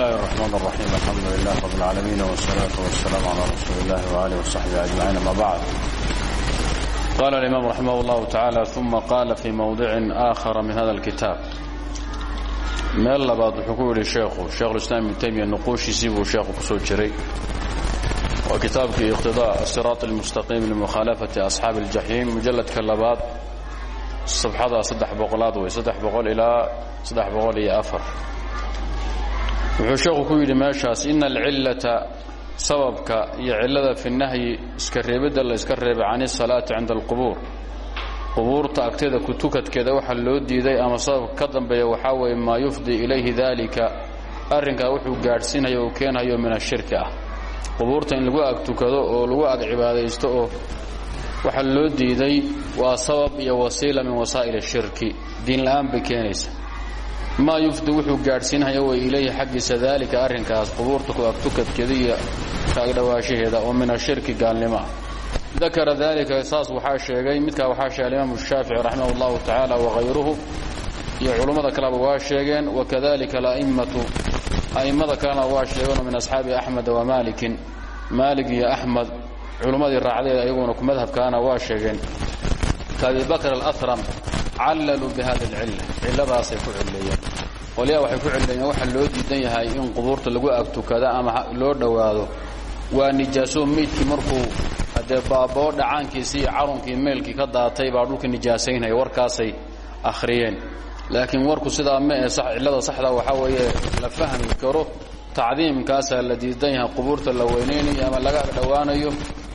الله الرحمن الرحيم الحمد لله رب العالمين والصلاة والسلام على رسول الله وآله وصحبه أجمعين أما بعد قال الإمام رحمه الله تعالى ثم قال في موضع آخر من هذا الكتاب meel labaad wuxuu ku yidhi sheekhu sheekhulislaam ibnu taymiya nuquushiisii buu sheekhu ku soo jiray waa kitaabkii iqtidaa asiraat almustaqiim limukhaalafati asxaabi aljaxiim mujalladka labaad sabxada saddex boqolaad wey saddex boqol ilaa saddex boqol iyo afar wuxuu sheekhu ku yidhi meeshaas ina alcillata sababka iyo cillada fi nahyi iska reebidda la iska reebay can isalaati cinda alqubuur. Qubuurta agteeda kutukadkeeda waxa loo diiday ama sababka ka dambeeya waxaa weeye maa yufdi ilayhi daalika arrinkaa wuxuu gaadhsiinhayo uu keenhayo min ashirki ah. Qubuurta in lagu ag tukado oo lagu ag cibaadaysto oo waxa loo diiday waa sabab iyo wasiila min wasaa'il ashirki diin la'aan bay keenaysa maa yufdi wuxuu gaadhsiinhaya way ilayhi xaggiisa daalika arrinkaas qubuurta ku ag tukadkeeda iyo ka agdhowaashaheeda oo min ashirki gaalnimo. Ah dakara dalika saas waxaa sheegay midkaa waxaa sheegay alimaamu shaafici raximah اllahu tacaala wahayruhu iyo culummada kaleba waa sheegeen wakadalika ala'immatu a'immada kalena waa sheegeenoo min asxaabi axmeda wamalikin maalik iyo axmed culummadii raacdeeda ayaguna ku madhabkaana waa sheegeen. Bakr alahram callaluu bihada alcilla cilladaasay ku cilleeyeen qolyaha waxay ku cilleeyeen waxa loo diidan yahay in qubuurta lagu agtukada ama loo dhowaado waa nijaaso meydkii markuu haddee baaboo dhacaankiisii iyo carunkii meelkii ka daatay baa dhulka nijaasaynaya warkaasay akhriyeen laakiin warku sidaa ma ee cillada saxda waxaa weeye la fahmi karo tacdiimkaasaa la diidan yahay qubuurta la weynaynayo ama laga agdhowaanayo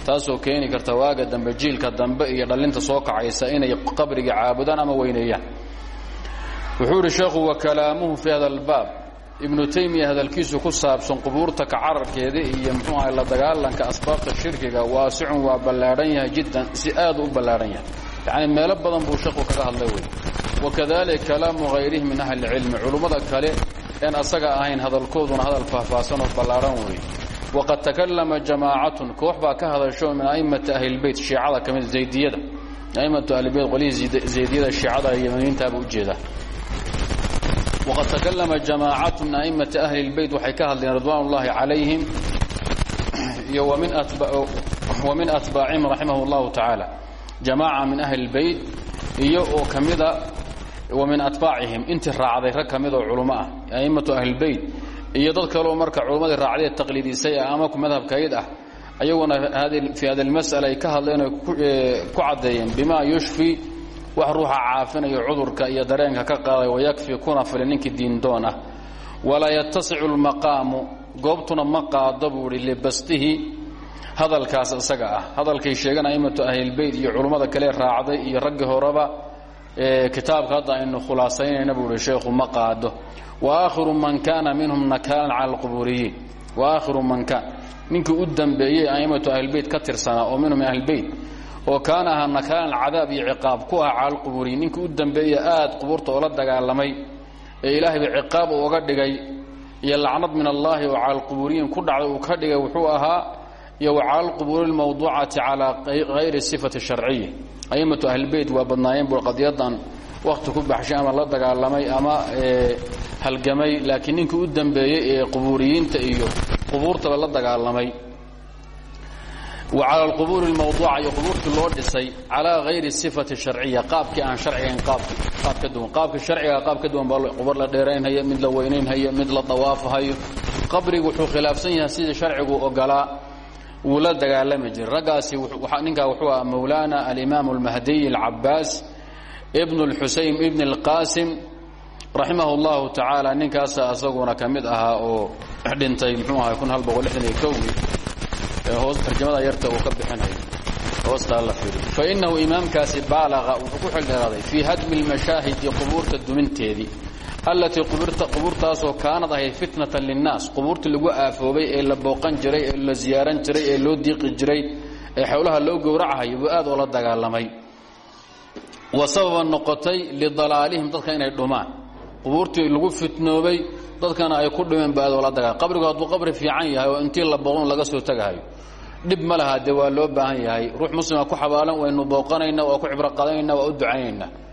taasoo keeni karta waaga dambe jiilka dambe iyo dhallinta soo kacaysa inay qabriga caabudaan ama weyneeyaan. Wuxuu idhi sheekhu wa fi hada albaab. Ibnu taymiya hadalkiisu ku saabsan qubuurta ka cararkeeda iyo muxuu ahay la dagaalanka asbaabta shirkiga waasicun waa ballaadhan yahay jiddan si aad u ballaadhan yahay. Yacni meelo badan buu sheekhu kaga hadlay wey. Wakadalika kalaamu hayrihi min ahli cilmi culummada kale een asaga ahayn hadalkooduna hadal faahfaahsan oo ballaadhan weeye waqad takallama jamaacatun koox baa ka hadasho min a'immati ahlilbeyt shiicada ka mid zaydiyada a'immatu ahlilbeyt qolihii zaydiyada shiicada yamaniintaaba ujeeda wqad takalama jamaacatu min a'immati ahli اlbeyt waxay ka hadleen ridwan اllahi calayhim iyo wa min atbaacihim raximah اllahu tacaala jamaaca min ahli اlbeyt iyo oo ka mida wa min atbaacihim intii raacday rag ka mid oo culummo ah a'immatu ahli اlbeyt iyo dad kaleo marka culummadii raacday taqliidisay ah ama madhabkayd ah ayaguna fii hadi اlmas'ala ay ka hadleen ku caddeeyeen bima yushfi wax ruuxa caafinayo cudurka iyo dareenka ka qaaday wayakfi kuna fili ninkii diindoon ah. Walaa yatasicu goobtuna ma qaado libastihi hadalkaas isaga ah. Hadalkay sheegan a'immatu ahlilbeyt iyo culummada kale raacday iyo raggii horeba kitaabka hadda aynu khulaasaynayna buu ihi sheekhu ma qaado wa aakhiru man kaana minhum nakaalan cala alqubuuriyiin. Wa aakhiru man kaan ninkii u dambeeyey a'immatu ahlilbeyt ka tirsanaa oo minhum min ahlilbeyt oo kaana ahaa nakaalan cadaab iyo ciqaab ku ah cala alqubuuriyin ninkii u dambeeya aad qubuurta oola dagaalamay ee ilaahayba ciqaab uga dhigay iyo lacnad min allaahi oo cala alqubuuriyiin ku dhacday uu ka dhigay wuxuu ahaa iyo wacala alqubuuri lmawduucati calaa hayri sifati sharciya aimatu ahlbeyt waa badnaayeen bu qadiyadan wakti ku baxshay ama la dagaalamay ama halgamay laakiin ninkii u dambeeyey ee qubuuriyiinta iyo qubuurtaba la dagaalamay. Wacala alqubuuri lmawduuca iyo qubuurtii loo dhisay calaa hayri sifati sharciya qaabkii aan sharcigayn qaab ka duwan. Qaabka sharciga qaab ka duwan baa qubur la dheeraynhayo mid la weynaynhayo mid la dawaafahayo qabrigu wuxuu khilaafsan yahay sidii sharcigu ogolaa wuu la dagaalami jiray raggaasi ninkaa wuxuu ah mawlaana alimaam اlmahdiy اlcabaas ibn اlxuseyn ibn اlqasim raximah اllahu tacaala ninkaasa isaguna ka mid ahaa oo dhintay mxuu ahay kun hal boqol lixdan iyo kowgii hoos tarjamada yarta uu ka bixinayo hoostaa la fiiriyo fainahu imaamkaasi baalaqa wuxuu ku xildheeraaday fii hadmi اlmashaahidi qubuurta duminteedii allatii qubuurtaasoo kaanad ahayd fitnatan linnaas. Qubuurtii lagu aafoobay ee la booqan jiray ee la ziyaaran jiray ee loo diiqi jiray ee xowlaha loo gowracahayo buu aad oola dagaalamay. Wa sababan noqotay lidalaalihim dadka inay dhumaan. Qubuurtii lagu fitnoobay dadkana ay ku dhimeen ba aad oola dagaal. Qabrigu hadduu qabri fiican yahay oo intii la booqno laga loo baahan yahay. Ruux muslima ku xabaalan waynu booqanayna waa ku cibro qadanayna waa u ducaynaynaa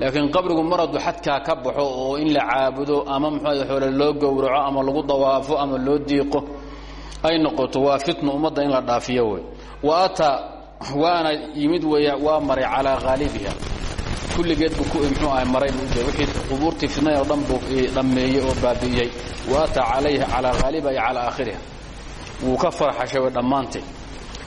laakiin qabrigu mar hadduu xadkaa ka baxo oo in la caabudo ama muxuu xoole loo gowraco ama lagu dawaafo ama loo diiqo ay noqoto waa fitnu ummadda in la dhaafiyo wey. Wa ataa waana yimid weya waa maray calaa haalibiha kulligeed buu ku mxuu ahay maray buu ujeeda wixii qubuurtii fidnay oo dhan buu dhammeeyey oo baabi'iyey wa ataa calayha calaa haalibiha iyo calaa aakhiriha. Wuu ka farxashay way dhammaanteed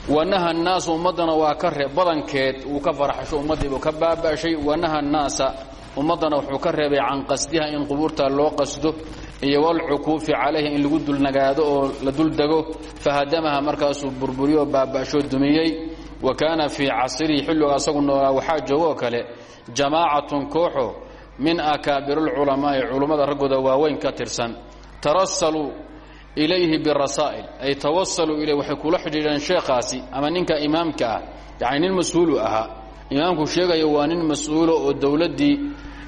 wanaha annaasu ummaddana waa ka ree badankeed wuu ka farxasho ummaddiibuu ka baaba'shay wanaha annaasa ummaddana wuxuu ka reebay can qasdiha in qubuurta loo qasdo iyo walcukuufi calayha in lagu dulnagaado oo la duldego fahadamaha markaasuu burburiyo baaba'shoo dumiyey wa kaana fii casrihi xilliga asagu noolaa waxaa joogoo kale jamaacatun kooxo min akaabirulculamaa'i culummada raggooda waaweyn ka tirsan tarasaluu ilayhi birasaa'il ay tawasaluu ilay waxay kula xidhiidheen sheekhaasi ama ninka imaamka ah yacni nin imaamku sheegaya waa nin mas'uulo oo dowladdii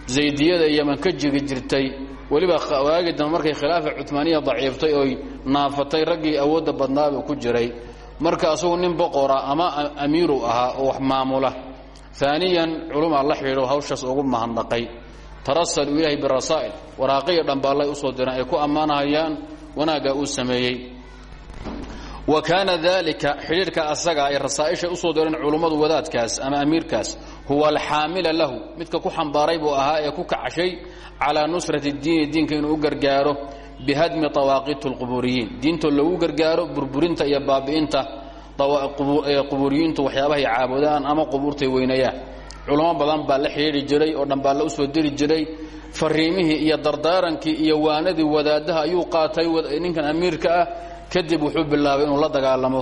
zaydiyada yaman ka jiri jirtay. Weliba waagi dambe markay khilaafa cumaaniya daciiftay oy naafatay raggii awoodda badnaabuu ku jiray. Marka asagu nin boqora ama amiiru ahaa oo wax maamula. Aaniyan culumaa la xidhiidho hawshaas ugu mahadnaqay. Tarasaluu ilaahi birasaa'il waraaqiya dhambaallay u soo direen ay ku ammaanahayaan wanaaggaa uu sameeyey. Wa kaana daalika xidhiidhka asaga ay rasaa'ishay u soo direen culummadu wadaadkaas ama amiirkaas huwa alxaamila lahu midka ku xambaaray buu ahaa ee ku kacshay calaa nusrati diini diinka inuu gargaaro bihadmi awaaqiit اlquburiyiin diinto lagu gargaaro burburinta iyo baabi'inta qubuuriyiintu waxyaabahay caabudaan ama qubuurtay weynayaan. Culamo badan baa la xidhiidhi jiray oo dhan baa la u soo diri jiray fariimihii iyo dardaarankii iyo waanadii wadaadaha ayuu qaatay ninkan amiirka ah kadib wuxuu bilaabay inuu la dagaalamo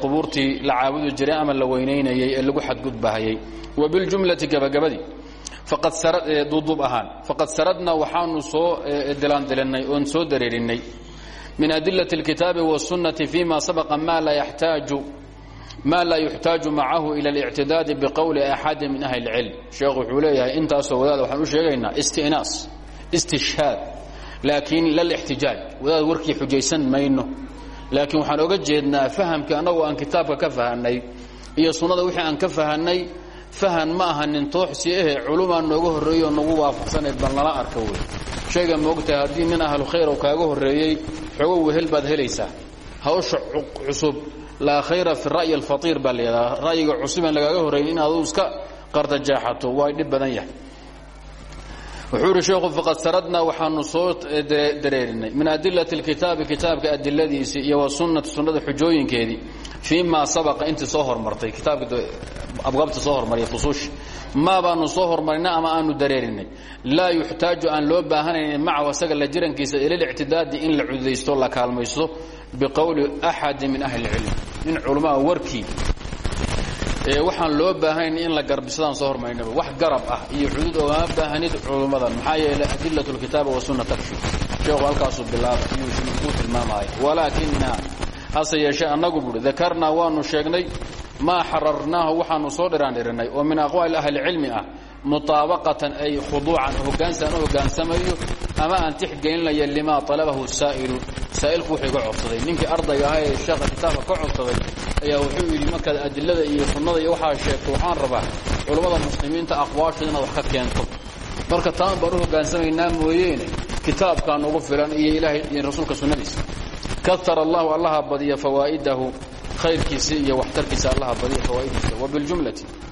qubuurtii la caabudi jiray ama la weynaynayay ee lagu xadgudbahayay wa biljumlati gabagabadii duuduub ahaan faqad saradna waxaanu soo dilaandilinay oon soo dareerinay min adilaة اlkitaabi wالsunnati fima sabaqa ma laa yaxtaaju ma laa yuxtaaju macahu ila اlictidaadi biqowli axadi min ahli اlcilm sheekhu wuxuu leeyahay intaasoo wadaada waxaan u sheegaynaa istinaas istishhaad laakiin lalixtijaaj wadaad warkii xujaysan mayno. Laakiin waxaan oga jeednaa fahamkii annagu aan kitaabka ka fahanay iyo sunnada wixii aan ka fahanay fahan ma aha nin tooxsi ahe culumaa nooga horreeyo oo nagu waafaqsanayd baan lala arka wey sheega moogtahay haddii nin ahlu khayr oo kaaga horreeyey xogo wehel baad helaysaa. Hawsha cusub laa khayra fi ra'yi alfatiir baa la yidhaha ra'yiga cusubaan lagaaga horreeyin in aduu iska qardajaaxato waa dhib badan yahay. Wuxuu yidhi sheekhu faqad saradnaa waxaanu soo dareerinay. Min adilati اlkitaabi kitaabka adiladiisii iyo wasunnati sunnada xujooyinkeedii fii ma sabaqa intii soo hormartay kitaabka abwaabta soo hormariya fusuushi maa baanu soo hormarina ama aanu dareerinay? Laa yuxtaaju aan loo baahanaynin macahu asaga la jirankiisa ilalictidaadi in la cududaysto la kaalmaysto biqowli axadi min ahli اlcilm nin culamaa warkii waxaan loo baahanayn in la garbisadaan soo hormarinaba wax garab ah iyo cudud ogama baahanid culummadan maxaa yeelay adilat اlkitaaba wasunna takfi sheekhu halkaasuu bilaaba iyuu u tilmaamaya walaakina hase yeeshee annagu buhi dakarnaa waanu sheegnay maa xararnaahu waxaanu soo dhiraandhirinay oo min aqwaali ahlicilmi ah mutaabaqatan ay khuduucan hogaansaan u hogaansamayo ama aan tixgelinaya limaa talabahu saa'ilu saa'ilku wuxuu iga codsaday ninkii ardayga ahaa ee sheekha kitaabka ka codsaday ayaa wuxuu yidhi markaad adilada iyo sunnada iyo waxaa sheegto waxaan rabaa culummada muslimiinta aqwaashooda inaad wax ka keento marka taan baan u hogaansamaynaa mooyeene kitaabkaan ugu filan iyo ilaahay iyo rasuulka sunnadiisa katara allahu allaha badiya fawaa'idahu khayrkiisa iyo waxtarkiisa allaha badiya fawaa'idiisa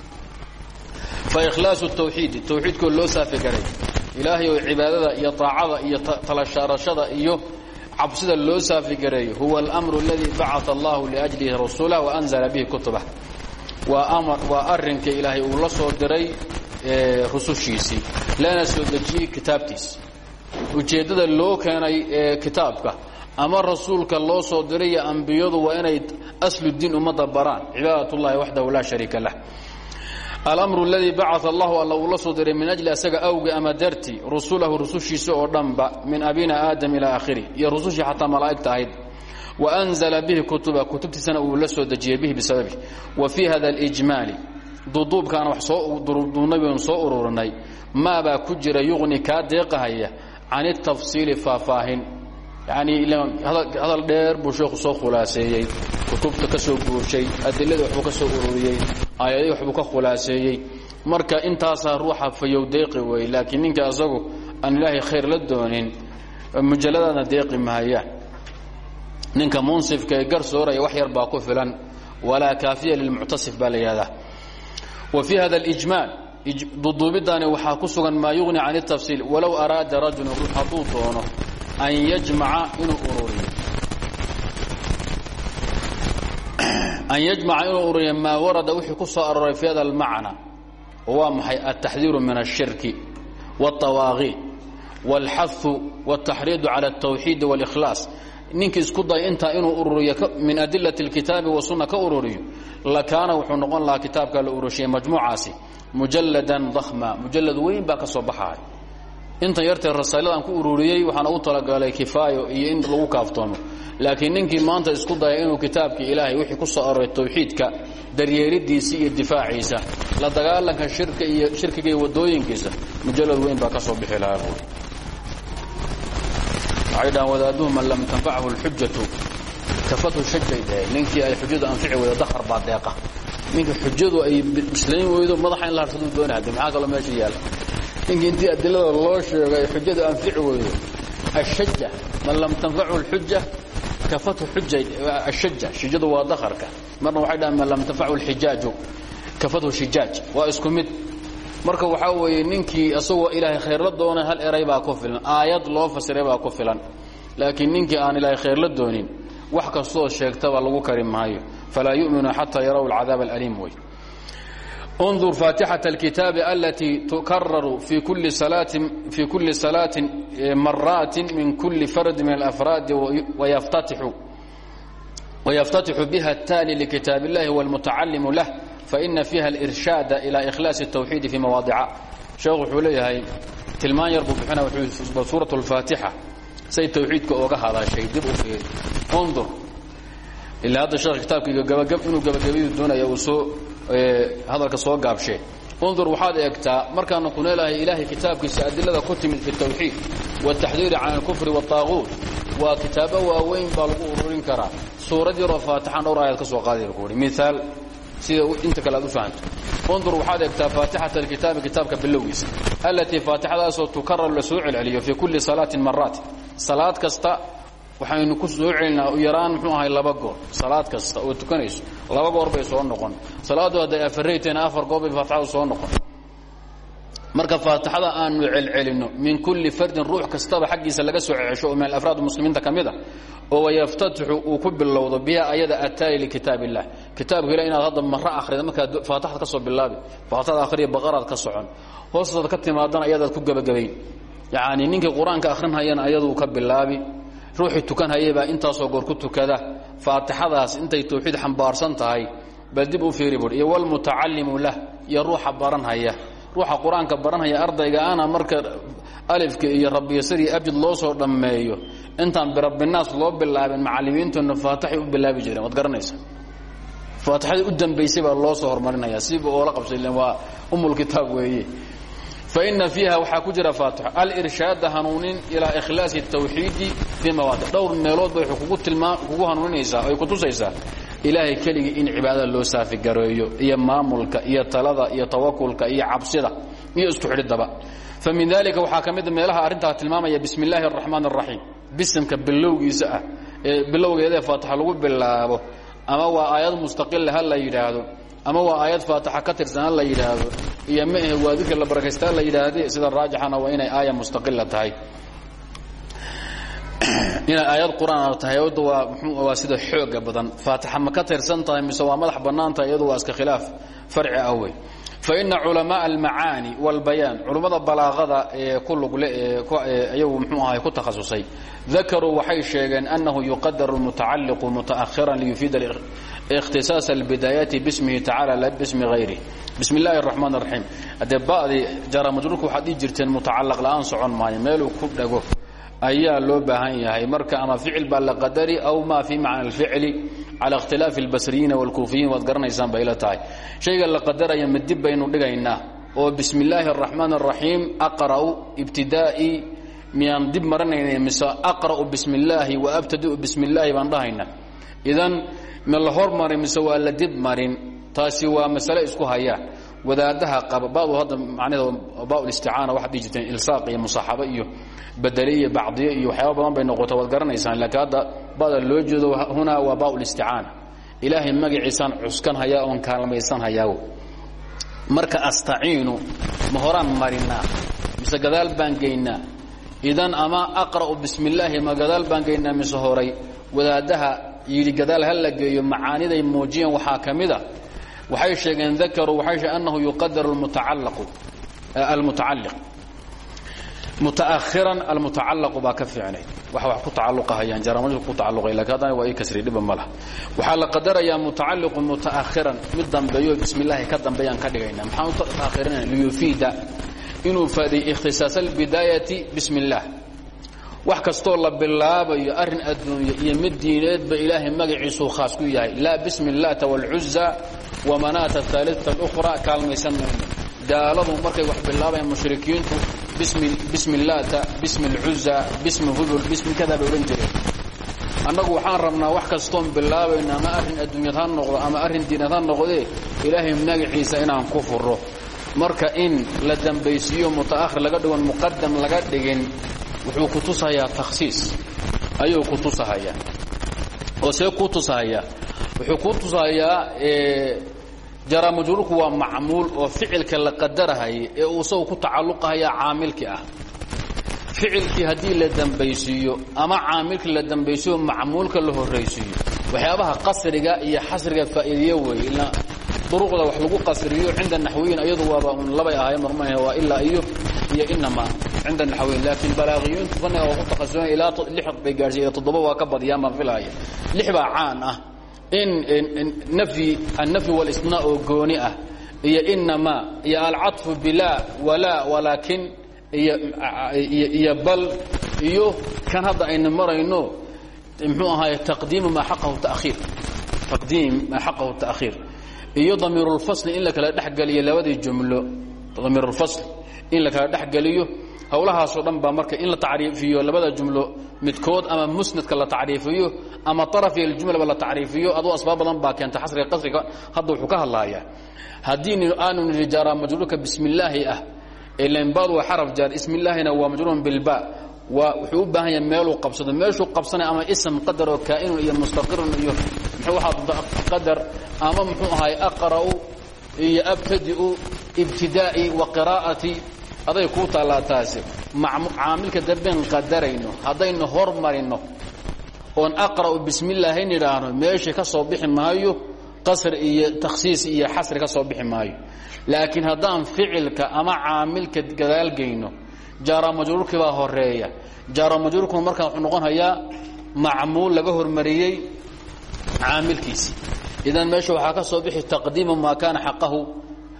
wabiljumlati faikhlaasu tawxiidi tawxiidkoo loo saafi garay ilaahay oo cibaadada iyo taacada iyo talashaarashada iyo cabsida loo saafi gareeyo huwa almru aladii bacaa allahu liajlihi rasulah waanzala bihi kutubah. Waa arinka ilaahay uu la soo diray rusushiisii lana soo dejiyey kitaabtiisi ujeeddada loo keenay kitaabka. Ama rasuulka loo soo diray iyo waa inay asludiin ummadda baraan. Cibaadat ullahi waxdahu laa shariika lah alamru aladii bacaa allahu alla uu la soo diray min ajli asaga awgi ama darti rusulahu rusushiisa oo dhanba min abina aadam ilaa akhiri iyo rusushii xataa malaa'igta ahayd. Waanzala bihi kutuba kutubtiisana uu la soo dejiyey bihi bisababi wa fii hada alijmaali duuduubkaana wax soo baynu soo ururinay maabaa ku jira yuqni kaa deeqahaya can itafsiili yacnii hadal dheer buu sheekhu soo khulaaseeyey. Kutubta ka soo guurshay adiladii waxbuu ka soo ururiyey aayadihii waxbuu ka khulaaseeyey. Marka intaasaa ruuxa fayow deeqi wey laakiin ninka asagu aan ilaahay khayr la doonin mujalladaadna deeqi mahayaan ninka munsifka ee gar sooraya wax yar baa ku filan walaa kaafiya lilmuctasif baa la yidhahdaa wa fii hada alijmaal duduubidaani waxaa ku sugan maa yugni can اtafsiil walow araada rajulu ruux hadduu doono an yajmaca inuu ururiyo an yajmaca inuu ururiyo maa warada wixii ku soo arooray fi hada almacna waa maxay altaxdiiru min الshirki wالطawaaqiid wاlxahu wالtaxriidu calى الtawxiid wاlإkhlaas ninkii isku day intaa inuu ururiyo min adilaة اlkitaabi wasunna ka ururiyo lakaana wuxuu noqon lahaa kitaabka la ururshiyey majmuucaasi mujaladan dakhma mujalad weyn baa ka soo baxaaya intan yartee rasaaladaan ku ururiyey waxaan ugu talagalay kifaayo iyo in lagu kaaftoomo laakiin ninkii maanta isku daya inuu kitaabkii ilaahay wixii ku soo aroray tawxiidka daryeelidiisa iyo difaaciisa la dagaalanka shirka iyo shirkiga iyo wadooyinkiisa mujalad weyn baa ka soo bixi lahaa. Buuri waxay dhahaan wadaaduhu man lam tanfachu اlxujatu kafatu shajay dhaheen ninkii ay xujadu anfici weydo dakar baa deeqa. Ninka xujadu ay bislayn weydo madaxa in la harsaduu doonay de maxaa kaloo meesha yaalla ninkii intii adilada loo sheego ay xujadu anfici weydo ashaja man lam tanfachu اlxuja kafatu xuja ashaja shijadu waa dakarka marna waxay dhahaan man lam tanfachu اlxijaaju kafatu shijaaj waa isku mid. Marka waxaa weeye ninkii isagoo ilaahay khayrla doona hal eray baa ku filan. Aayad loo fasiray baa ku filan. Laakiin ninkii aan ilaahay khayrla doonin wax kastoo sheegtaba lagu kari maayo. Falaa yuminu xataa yaraw alcadaab alaliim wey انظر فاتحة الكتاب التي تكرر في كل صلاة في كل صلاة مرات من كل فرد من الأفراد ويفتتح ويفتتح بها التالي لكتاب الله والمتعلم له فإن فيها الإرشاد إلى إخلاص التوحيد في مواضع شيخ حوليه تلمان يربو بحنا سورة الفاتحة سي توحيدك أوغا هذا شيء دب في انظر إلا هذا hadalka soo gaabshe. Undur waxaad eegtaa markaanu ku leelahay ilaahay kitaabkiisa adilada ku timid fi tawxiid wataxdiiri can alkufri waataaquud waa kitaabo waaweyn baa lagu ururin karaa. Suurad yaroo faatixaan dhowr ayaad ka soo qaadaya ku uhi miaal sida inta kale aad u fahanto. Undur waxaad eegtaa faatixata alkitaabi kitaabka bilowgiisa allatii faatixadaasoo tukarar la soo celceliyo fii kulli salaatin maraat salaad kasta waxaynu ku soo celinaa u yaraan muxuu ahay laba goor. Salaad kasta oo tukanayso laba goor bay soo noqon. Salaaddu hadday afaraytayna afar goor bay faatixadu soo noqon. Marka faatixada aanu celcelinno min kulli fardin ruux kastaba xaggiisa laga soo cecesho oo min alafraad muslimiinta ka mid a oo wayaftatixu uu ku bilowdo biha ayada ataali likitaab illah kitaabka ilah inaad hadda maro akhrida markaad faatixad ka soo bilaabi faatixada akhriya baqaraad ka socon hoostaad ka timaadana ayadaad ku gebagabayn yacni ninkii qur'aanka akhrinhayana ayaduu ka bilaabi ruuxii tukanhayay baa intaasoo goor ku tukada. Faatixadaas intay tawxiid xambaarsan tahay bal dib u fiiri buui iyo walmutacallimu lah iyo ruuxa baranhaya. Ruuxa qur'aanka baranhaya ardayga ana marka alifka iyo rabbiyasar iyo abjad loo soo dhammeeyo intaan birabbinaas loo bilaabin macallimiintuna faatixay u bilaabi jireen waad garanaysa faatixadii u dambaysay baa loo soo hormarinaya siba oola qabsay waa umulkitaab weeye faina fiiha waxaa ku jira faatix alirshaada hanuunin ilaa ikhlaasi tawxiidi fii mawaadic dhowr meelood bay kugu hanuuninaysaa ay ku tusaysaa ilaahay keligii in cibaadada loo saafigareeyo iyo maamulka iyo talada iyo tawakulka iyo cabsida iyo isku xidhidaba fa min dalika waxaa ka mida meelaha arrintaa tilmaamaya bismi illaahi araxmaan araxiim bisimka bilowgiisa ah ee bilowgeeda ee faatixa lagu bilaabo ama waa aayad mustaqila ha la yidhaahdo ama waa aayad faataxa ka tirsanaan la yidhaahdo. Iyo ma ahe waa didka la barakaystaa la yidhaahde sida raajixana waa inay aaya mustaqila tahay. Inay aayad qur'aan tahay oda waa mxu waa sida xooga badan. Faatixa ma ka tirsan tahay mise waa madax bannaan tahay iyadu waa iska khilaaf farci ah wey. Faina culamaa almacaani walbayaan culummada balaaqada ee ku lugle ee ayagu mxuu ahay ku takhasusay dakaruu waxay sheegeen annahu yuqadaru mutacalliqu mutaahiran liyufiida ikhtisaas albidaayaati bismihi tacaala la bismi hayri bismi illaahi araxmaan araxiim haddee ba'dii jaaramadruurka waxaad dhihi jirteen mutacallaq la'aan socon maayo meeluu ku dhago ayaa loo baahan yahay marka ama ficil baa la qadari aw maa fii macna alficli cala ikhtilaafi albasriyiina waalkuufiyiin waad garanaysaan bay la tahay shayga la qadaraya ma dib baynu dhigaynaa oo bismi illaahi araxmaan araxiim aqra'u ibtidaa'i miyaan dib maranaynay mise aqra'u bismi illaahi wa abtadi'u bismi illaahi baan dhahaynaa idan ma la hormari mise waa la dib marin taasi waa masale isku hayaan wadaadaha qaba badu hadda macnaheeda baa-ulisticaana waxaad dhihi jirteen ilsaaq iyo musaaxabo iyo badeliye iyo bacdiye iyo waxyaaba badan bay noqota waad garanaysaan laakiin hadda bada loo jeedo hunaa waa baa-ulisticaana ilaahay magaciisaan cuskan hayaa oon kaalmaysan hayaago marka astaciinu ma horaan marinaa mise gadaal baan geynaa? Idan ama aqra'u bismi illaahi ma gadaal baan geynaa mise horay? Wadaadaha yidhi gadaal ha la geeyo macaaniday muujiyeen waxaa ka mida waxay sheegeen dakaruu waxay sheegeen annahu yuqadaru almutacalliq. Mutaahiran almutacallaqu baa ka fiicnay. Wax wax ku tacalluqahayaan jaramajku ku tacalluqay laakiin haddana waa ii kasri dhiba ma laha. Waxaa la qadarayaa mutacalliqu muta'akhiran mid dambeeyo bismi illaahi ka dambeeyaan ka dhigayna. Maxaan u ta'akhirinayna liyufiida inuu faadiy ikhtisaas albidaayati bismi illaah wax kastoo la bilaabayo arrin adduunye iyo mid diineedba ilaahay magaciisuu khaas ku yahay laa bismi illata wاlcuza wamanaata aaliata اlأkhra kaalmaysan mayno gaaladu markay wax bilaabayaan mushrikiintu bismi illata bismi اlcuza bismi hubul bismi kada bay odhan jireen annagu waxaan rabnaa wax kastoon bilaabayno ama arrin adduunyad ha noqdo ama arrin diineed ha noqdee ilaahay magaciisa inaan ku furo marka in la dambaysiiyo muta'ahir laga dhigon muqadam laga dhigin wuxuu ku tusahayaa takhsiis ayuu ku tusahayaa oo see ku tusahayaa wuxuu ku tusahayaa jaramajruurku waa macmuul oo ficilka la qadarahaya ee uu isagu ku tacalluqahaya caamilkii ah. Ficilkii haddii la dambaysiiyo ama caamilkii la dambaysiiyo macmuulka la horraysiiyo waxyaabaha qasriga iyo xasriga faa'iideeye weeye ilaa duruqda wax lagu qasriyo cinda naxwiyin iyadu waaba un labay ahaayeen marmah waa ilaa iyo iyo inama cinda naxwiyin laakiin balaaqiyiintu fanniga waa ku takhasusan ilaa lix bay gaadhsiy iyo toddoba waa ka badiyaan baan filahaya lix baa caan ah. In nafyi annafyi walistinaa oo gooni ah iyo inama iyo alcaطfu bilaa walaa walaakin iyo bal iyo kan hadda aynu marayno muxuu ahaay taqdiimu maa xaqahu tahiir taqdiim maa xaqahu ta'khiir iyo damiirulfasli in la kala dhexgeliyo labadii jumlo damiirulfasl in la kala dhexgeliyo howlahaasoo dhan baa marka in la tacriifiyo labada jumlo midkood ama musnadka la tacriifiyo ama arafiy aljumlaba la tacriifiyo aduu asbaab badan baa keenta xasriga qasriga hadda wuxuu ka hadlayaa. Haddii aanu nidhi jaara majruurka bismi illaahi ah elenbad waa xaraf jaar ismi illaahina waa majruurun bilba waa wuxuu u baahan yahay meeluu qabsado. Meeshuu qabsanaya ama ism qadar oo kaa'inun iyo mustaqirun iyo muxuu waxaa qadar ama muxuu ahaay aqra'u iyo abtadi'u ibtidaa'i wa qiraa'ati aday kuu taallaa taasi caamilka dambeen qadarayno haddaynu hormarino oon aqra'u bismi illaahi nidhaahno meeshii ka soo bixi maayo qasr iyo takhsiis iyo xasri ka soo bixi maayo. Laakiin haddaan ficilka ama caamilka gadaalgeyno jaara majruurkii baa horreeya jaara majruurkuna markaa wuxuu noqon macmuul laga hormariyey caamilkiisii idan meesha waxaa ka soo bixi taqdiimu maa kaana xaqahu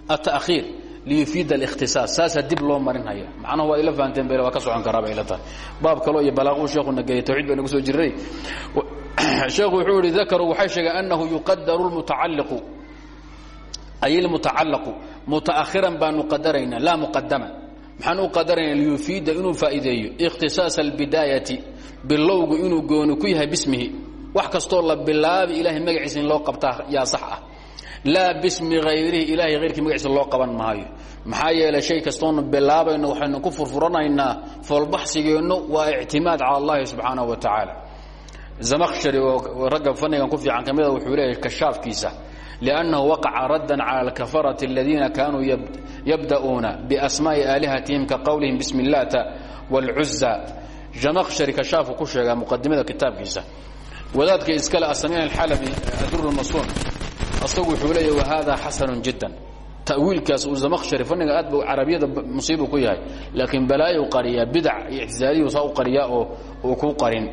ata'khiir liyufiida اlاkhtisaas saasaa dib loo marinhaya macnaha waa ila fahanteen bel waa ka socon karaa bay ila tahay baab kaloo iyo balaaquu sheekuna geeyey tawxiid baynagu soo jirnay sheekhu wuxuu ihi dakaruu waxay sheegeen annahu yuqadaru اlmutacalliqu ay اlmutacallaqu muta'akhiran baanu qadaraynaa laa muqadama maxaan u qadarayna liyufiida inuu faa'iideeyo ikhtisaas albidaayati bilowgu inuu gooni ku yahay bismihi wax kastoo la bilaabi ilahay magaciisa in loo qabtaa yaa sax ah laa bismi hayrihi ilahay hayrkii magaciisa loo qaban maayo. Maxaa yeelay shay kastoonu bilaabayno waxaynu ku furfuranaynaa foolbaxsigeennu waa ictimaad cala allahi subxaanah wa tacaala. Zamakshari oo fannigan ku fiican ka ah wuxuu leeyahay kashaafkiisa liannahu waqaca raddan cala alkafarati aladiina kaanuu yabda'uuna biasmaa'i aalihatihim ka qowlihim bismi illata wاlcuza zamakshari kashaafku ku sheegaa muqadimada kitaabkiisa. Wadaadka iskale asamiin alxalabi adur lmasuun asagu wuxuu leeya wahaadaa xasanun jiddan. Ta'wiilkaas uu zamakhshari fanniga aad ba carabiyada musiibu ku yahay. Laakiin balaayu qariyaa bidac iyo ictisaadiyuu saa u oo ku qarin.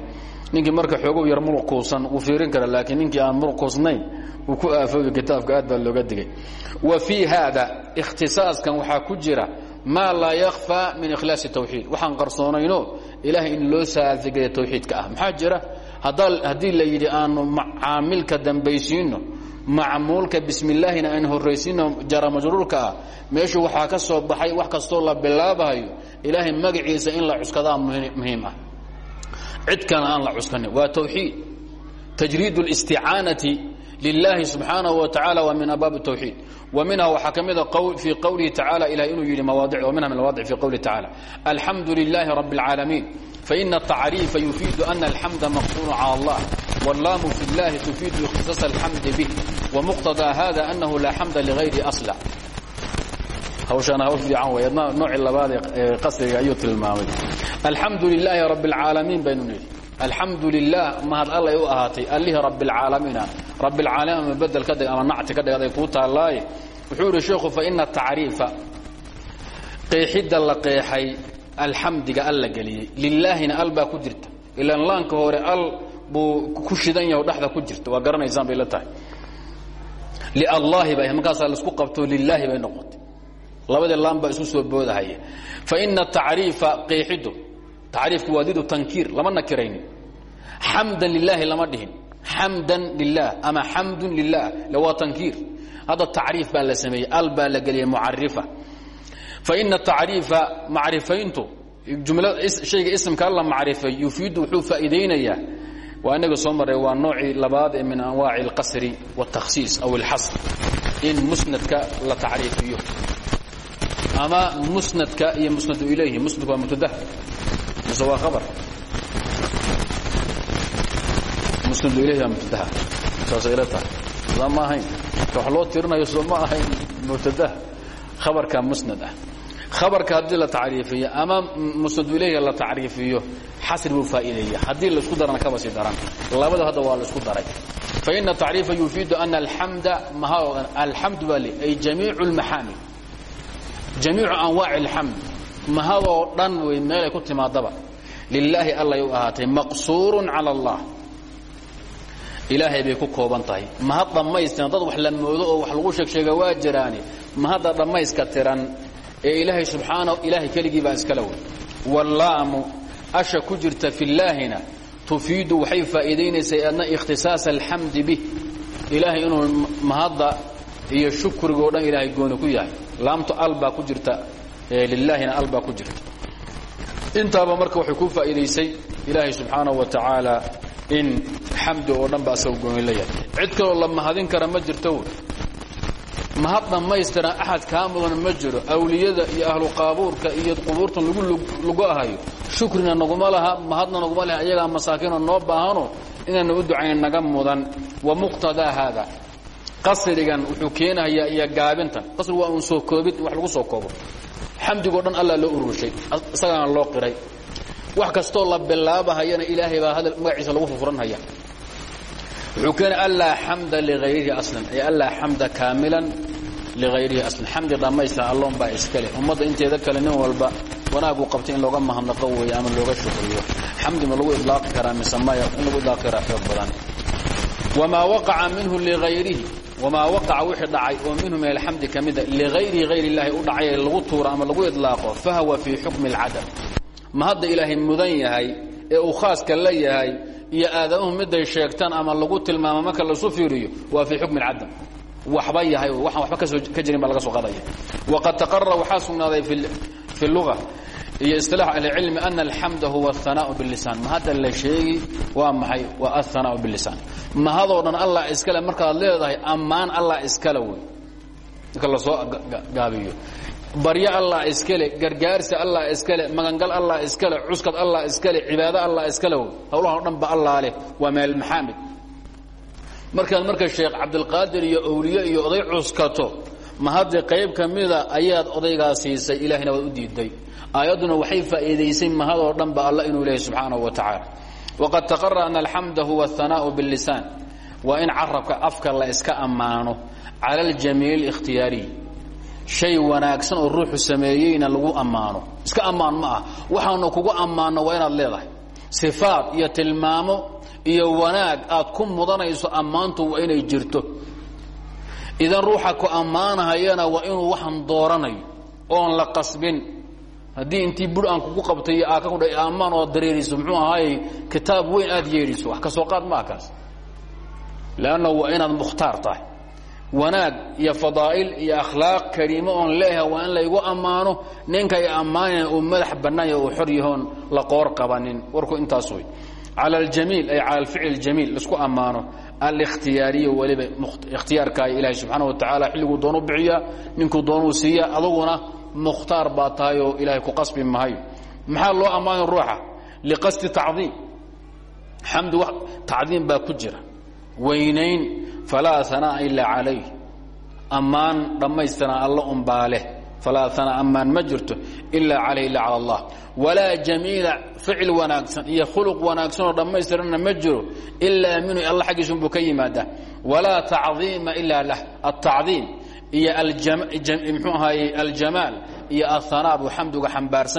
Ninkii marka xoogow yar muruq kuusan wuu fiirin kara laakiin ninkii aan muruq kuusnayn wuu ku aafoobi kitaabka aad baa looga digay. Wa fii haada ikhtisaaskan waxaa ku jira maa laa yakhfaa min ikhlaasi tawxiid. Waxaan qarsoonayno ilahay in loo saaalsigaya tawxiidka ah. Maxaa jira? Haddii la yidhi aanu caamilka dambaysiinno macmuulka bismi illaahina aan horraysiino jara majruurka ah meeshu waxaa ka soo baxay wax kastoo la bilaabahayo ilaahay magaciisa in la cuskadaa muhiim ah cid kana aan la cuskanin waa tawxiid tajriid اlisticaanati lilaahi subxaanahu wa tacala waa min abwaab tawxiid wa minha waxaa ka mida fii qowlihi tacala ilahay inuu yidhi mawaadic wa minha min mawaadic fi qowlihi tacala alxamdu lilaahi rabi اlcaalamiin faina الtacriifa yufiidu ana alxamda maqsuuru cala allah wاllaamu fi اllahi tufiidu ikhtisaas alxamdi bih wamuqtadaa hada anahu laa xamda ligayri asla hawshaana hawl fiican wey adna noocii labaad ee qasriga ayuu tilmaamay alxamdu lilaahi rabi اlcaalamiin baynu nidhi alxamdu lilah mahad allay u ahaatay allihii rabbialcaalamiina rabbialcaalamiin ama bedel ka dhig ama nacti ka dhig aday kuu taallaaye wuxuu yidhi sheikhu fa ina tacriifa qeexidda la qeexay alxamdiga al la geliyey lilaahina al baa ku jirta ilaan laanka hore al buu ku shidan yaho dhexda ku jirta waa garanaysaan bay la tahay liallaahi bay markaasaa la isku qabto lilaahi bay noqotay. Labadii laan baa isu soo boodahaya fa ina tacriifa qeexiddu tacriifku waa didu tankiir lama nakiraynin xamdan lilaahi lama dhihin. Xamdan lilah ama xamdun lilah waa tankiir. Hadda tacriif baa la sameeyey al baa la geliyey mucarifa fa ina tacriifa macrifayntu jumla shayga ismka la macrifay yufiidu wuxuu faa'iidaynayaa waa inaga soo maray waa noocii labaad ee min anwaaci alqasri wاtakhsiis aw alxasr in musnadka la tacriifiyo. Ama musnadka iyo musnadu ilayhi musnadku waa mubtadah mise khabar. Musnadu ilayhi waa mubtadaha saasay ila tahay. Saa ma ahayn. Wax loo tirinayo soo ma khabarka haddii la tacriifiyo ama musnadu ilayhi la tacriifiyo xasri buu faa'iideeya haddii la isku darana kaba sii daran labada hadda waa la isku daray. Faina tacriifa yufiidu ana alxamda maha oo dhan alxamdu baa le ay jamiicu اlmaxaamid jamiicu anwaaci اlxamd mahadoo dhan wey meelay ku timaadaba. Lilaahi allay u ahaatay maqsuurun cala allah. Ilaahay bay ku kooban tahay. Mahad dhammaystiran dad wax la moodo oo wax lagu sheegsheega waa jiraani. Mahadda dhammayska tiran ee ilaahay subxaanahu ilaahay keligii baa iskala wey wallaamu asha ku jirta fillaahina tufiidu waxay faa'iidaynaysay adna ikhtisaasa alxamdi bih. Ilaahay inuu mahadda iyo shukrigoo dhan ilaahay gooni ku yahay. Laamtu al baa ku jirta lilaahina al baa ku jirta. Intaaba marka waxay ku faa'iidaysay ilaahay subxaanahu wa tacaala in xamdi oo dhan ba asaga gooni la yahay cid kaloo la mahadin kara ma jirto mahad dhammaystiran axad kaa mudan ma jiro. Awliyada iyo ahlu qaabuurka iyo qubuurtan lagu ahayo. Shukrina naguma laha mahadna naguma laha ayagaa masaakiinoo noo baahano inaanu u ducayn naga mudan. Wa muqtadaa haada. Qasrigan wuxuu keenayaa iyo gaabintan. Qasrigu waa un soo koobid wax lagu soo koobo. Xamdigoo dhan alla loo urushay isagaana loo qiray. Wax kastoo la bilaabahayana ilaahay baa hadal magaciisa lagu fufuranhaya wuxuu keenay allaa xamda ligayrihi aslan ay allaa xamda kaamilan ligayrihi aslan. Xamdi dhammaystiran alloon baa iska leh. Ummadda inteeda kale nin walba wanaaguu qabtay in looga mahadnaqo weeye ama looga shukriyo xamdi ma lagu idlaaqi karaa mise maya in lagu idlaaqi karaa xoog badan. Wamaa waqaca minhu ligayrihi wamaa waqaca wixii dhacay oo minhu min alxamdi ka mida ligayrihi hayr illaahi u dhacay ee lagu tuuro ama lagu idlaaqo fahuwa fii xukmi alcadam. Ma hadda ilaahay mudan yahay ee uu khaaska la yahay iyo aadanuhu miday sheegtaan ama lagu tilmaamo marka lasu fiiriyo waa fii xukmi cadam waxba yahay oo waxaan waba ka jirin baa laga soo qaadaya. Waqad taqarara waxaa sugnaaday fi luga iyo isilaax ahlicilmi ana alxamda huwa ahanaa bilisaan mahadda la sheegi waa maxay? Waa ahanaa bilisaan mahadoo dhan allah iskale markaad leedahay ammaan allah iskale wey. Marka la soo gaabiyo baryo allah iskale gargaarsi allah iskale magangal allah iskale cuskad allah iskale cibaado allah iskale hawlaha o dhan ba allah leh waa min almaxaamid markaad marka sheekh cabdilqaadir iyo awliye iyo oday cuskato ma qayb ka ayaad odaygaa ilaahina waad u diiday aayadduna waxay faa'iidaysay mahadoo dhan ba allah inuu leehay subxaanahu wa tacaala. Waqad taqara ana alxamda huwa ahana'u billisaan. Waa in carabka afka la iska ammaano cala aljamiil ikhtiyaariy shay wanaagsan oo ruuxu sameeyeyna lagu ammaano. Iska ammaan ma ah waxaanu kugu ammaanno waa inaad leedahay. Sifaad iyo tilmaamo iyo wanaag aad ku mudanayso ammaantu waa inay jirto. Idan ruuxa ku ammaanahayana waa inuu waxaan dooranayo oon la qasbin. Haddii intii bur aan kugu qabtay iyo aaka kudha ammaan oo dareeriso muxuu ahaayey kitaab weyn aad yeedhiso wax ka soo qaad maa kaas leanna waa inaad mukhtaar tahay wanaag iyo fadaa'il iyo akhlaaq kariimo oon leeyahay waa in laygu ammaano. Ninka ay ammaanayna uu madax bannaanya uu xor yahoon la qoor qabanin. Warku intaas wey cala aljamiil ay cala alficli اljamiil la isku ammaano. Alikhtiyaariyo weliba ikhtiyaarkaay ilaahay subxaana wa tacaala xilliguu doonu bixiyaa ninkuu doonuu siiya aduguna mukhtaar baa tahay oo ilaahay ku qasbi mahayo maxaa loo ammaanay ruuxa? Liqasdi tacdiim. Xamdi tacdiim baa ku jira weynayn falaa hanaa'a ilaa calayh ammaan dhammaystiran alla unbaa falaa hanaa ammaan ma jirto ilaa illa cala allah. Walaa jamiila ficil wanaagsan iyo khuluq wanaagsanoo dhammaystiranna ma jiro ilaa minhu alla xaggiisunbuu ka yimaadaa. Walaa tacdiima lah altacdiim iyo mxuu ahaye aljamaal iyo ahanaa buu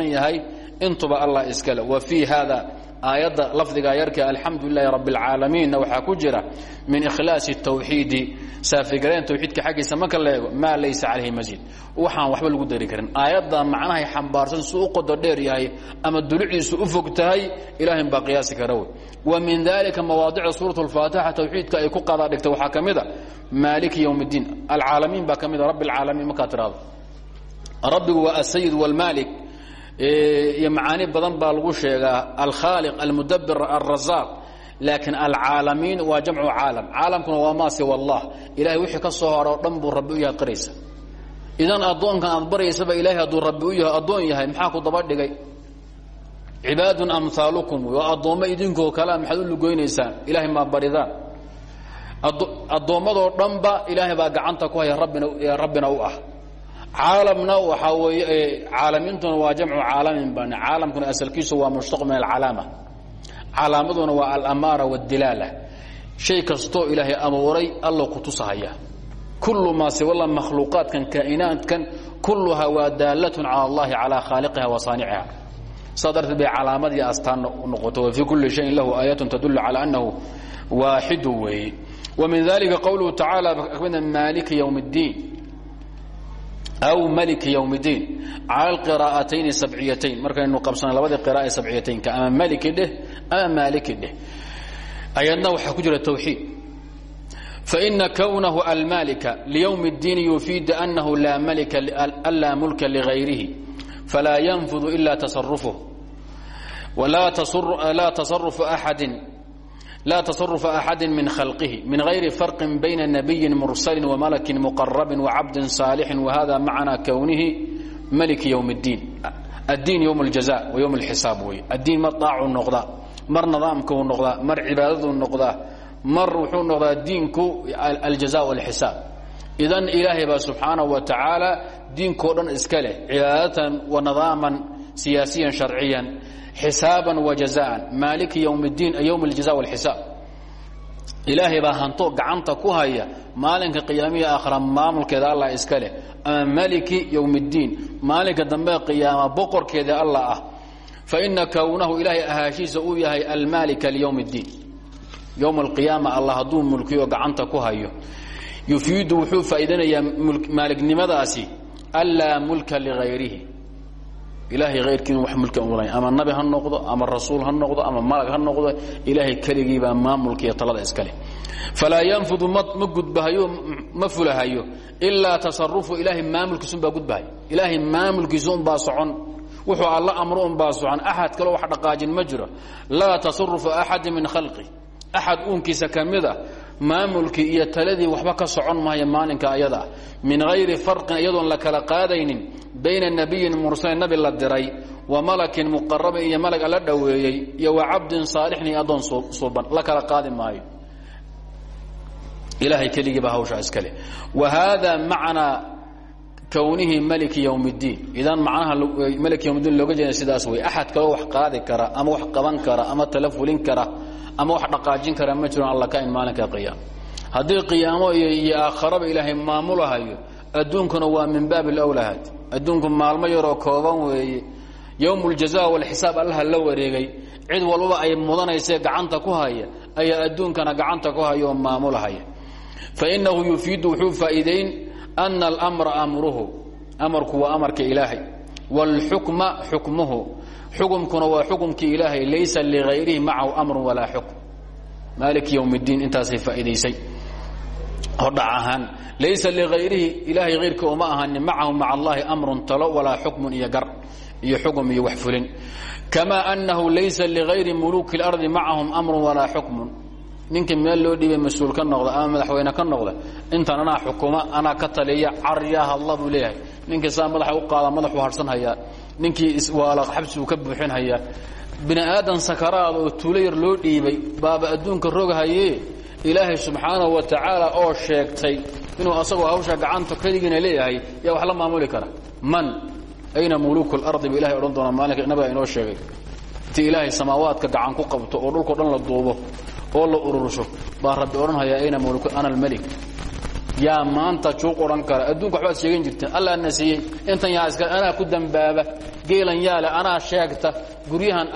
yahay intuba allah iskale wa fii hada aayadda lafdiga yarka alxamdu lilahi rabi اlcaalamiinna waxaa ku jira min ikhlaasi الtawxiidi saafigarayn tawxiidka xaggiisa marka la eego maa laysa calayhi masjid waxaan waxba lagu dari karin aayadda macnahay xambaarsan su u qodo dheer yahay ama dulucdiisu u fog tahay ilahin baa qiyaasi kara wey wa min dalika mawaadica suuraة اlfaatixa tawxiidka ay ku qadaa dhigta waxaa ka mida maaliki ywm اddiin alcaalamiin baa ka mida rabi اlcaalamiin markaa tirahdo rabbigu waa asayid wاlmaalik iyo macaani badan baa lagu sheegaa alkhaaliq almudabir alrasaaq laakiin alcaalamiin waa jamcu caalam. Caalamkuna waa maa siwa allah. Ilahay wixii ka soo haro o dhan buu rabbi u yahay qiraysa. Idan addoonkan aad baryaysaba ilahay hadduu rabbi u yahay addoon yahay maxaa ku daba dhigay? Cibaadun amhaalukum waa addoommo idinkoo kalea maxaad u ilaahay ah caalamna waxaa weeye caalamiintuna waa jamcu caalamin ban caalamkuna asalkiisu waa mushtaq min alcalaama calaamaduna waa alamaara wاdilaala shay kastoo ilaahay abuuray allo kutusahaya kullu maa siwala makhluuqaadkan kaa'inaadkan kulluhaa waa daalatun cala allahi calaa khaaliqiha wa saaniciha saa darteed bay calaamad iyo astaan wa fii kulli shayin lahu aayatun tadulu cala annahu waaxidu wa min dalika qowluhu tacaala kamida maaliki ywm اddiin aw maliki ywm اdiin cala alqiraa'atayni sabciyatayn markaynu qabsana labadii qiraa'e sabciyataynka ama maliki dheh ama maaliki dheh ayadna waxaa ku jira tawxiid faina kwnahu almalika liywm اddiin yufiid anahu laa mulka ligayrihi falaa yanfudu ila tasarufuh laa tasarufu axadi laa taصarufa axadi min khalqihi min غayri farqi bayna nabiyi mursali wamalaki muqarabi wacabdi saalixi wahada macna kwnihi maliki ywm اddiin addiin ywm اljaza wa ywm اlxisaab wey addiin mar daacuu noqdaa mar nidaamkuu noqdaa mar cibaadaduu noqdaa mar wuxuu noqdaa diinku aljaza wاlxisaab idan ilaahay baa subxaanaه wa tacaala diinkoo dhan iska leh cibaadatan wa nidaaman siyaasiyan sharciyan xisaaban wa jazaan maaliki ywm اddiin ywm اljaza wاlxisaab ilaahay baa hanto gacanta ku haya maalinka qiyaamihi aakhira maamulkeeda allah iska leh ama maliki ywm اddiin maalinka dambe qiyaama boqorkeeda allah ah faina kwnahu ilaahay ahaashiisa uu yahay almaalika lyowm اddiin ywm اlqiyaama allah hadduu mulkiyo gacanta ku hayo yufiidu wuxuu faa'iidanayaa maalignimadaasi anlaa mulka ligayrihi ilaahay hayrkiinu wax mulka ulayn ama nabi ha noqdo ama rasuul ha noqdo ama malag ha noqdo ilaahay keligiibaa maamulka iyo talada iskaleh falaa yanfudu ma gudbahayo ma fulahayo. Ilaa tasarufu ilaahay maamulkiisunbaa gudbahay. Ilaahay maamulkiisa unbaa socon. Wuxuu alla amro unbaa socon. Axad kaloo wax dhaqaajin ma jiro. Laa tasarufu axadi min khalqi. Axad uunkiisa ka mida maamulkii iyo taladii waxba ka socon maayo maalinka ayada. Min hayri farqin iyadoon la kala qaadaynin bayna nabiyin mursalin nabi la diray wa malakin muqarabin iyo malag alla dhoweeyey iyo wa cabdin saalixin iyo addoon suuban la kala qaadi maayo. Ilaahay keligiiba hawshaa iskale wa haada macnaa kwnihi maliki ywm اddiin idan macnaha maliki ywm اdiin looga jeeda sidaas wey axad kaloo wax qaadi kara ama wax qaban kara ama tala fulin kara ama wax dhaqaajin karaa ma jiro alla ka in maalinka qiyaama haddii qiyaamo iyo aakharaba ilaahay maamulahayo adduunkuna waa min baab alawlahaad adduunku maalmo yaroo kooban weeye. Yowmu ljaza walxisaab allaha la wareegay. Cid walbaba ay mudanayse gacanta ku haya ayaa adduunkana gacanta ku haya oo maamulahaya fainahu yufiidu wuxuu faa'iidayn ana almra amruhu. Amarku waa amarka ilaahay. Wاlxukma xukmuhu xukumkuna waa xukumkii ilaahay laysa ligayrihi macahu amru walaa xukm. Maalik ywm اddiin intaasay faa'idaysay hodhac ahaan laysa ligayrihi ilaahay hayrka uma ahanin macahu maca allahi amrun talo walaa xukmun iyo gar iyo xukm iyo wax fulin. Kamaa annahu laysa ligayri muluuki اlardi macahum amru walaa xukmun. Ninkii meel loo dhiibay mas'uul ka noqda ama madaxweyne ka noqda intan anaa xukuma anaa ka taliya caryaa hadla buu leeyahay. Ninkii saa madaxa u qaada madaxuu harsan hayaa ninkii iswaala xabsi uu ka buuxin hayaa bini aadan sakaraad oo tuulo yar loo dhiibay baaba adduunka rogahaye ilaahay subxaanahu wa tacaala oo sheegtay inuu asagoo hawsha gacanta keligiina leeyahay yaa wax la maamuli kara. Man ayna muluuku lardi bu ilahay odhan doonaa maalinka inoo sheegay. Intii ilaahay samaawaadka gacan ku qabto oo dhulkao dhan la duubo oo la urursho baa rabbi odhanhayaa ayna muluku ana almelik yaa maanta juuq odhan kara. Adduunka waxbaad sheegan jirteen. Allaa na siiyey. Intan yaa iska anaa ku dambaaba. Geelan yaale anaa sheegta. Guryahan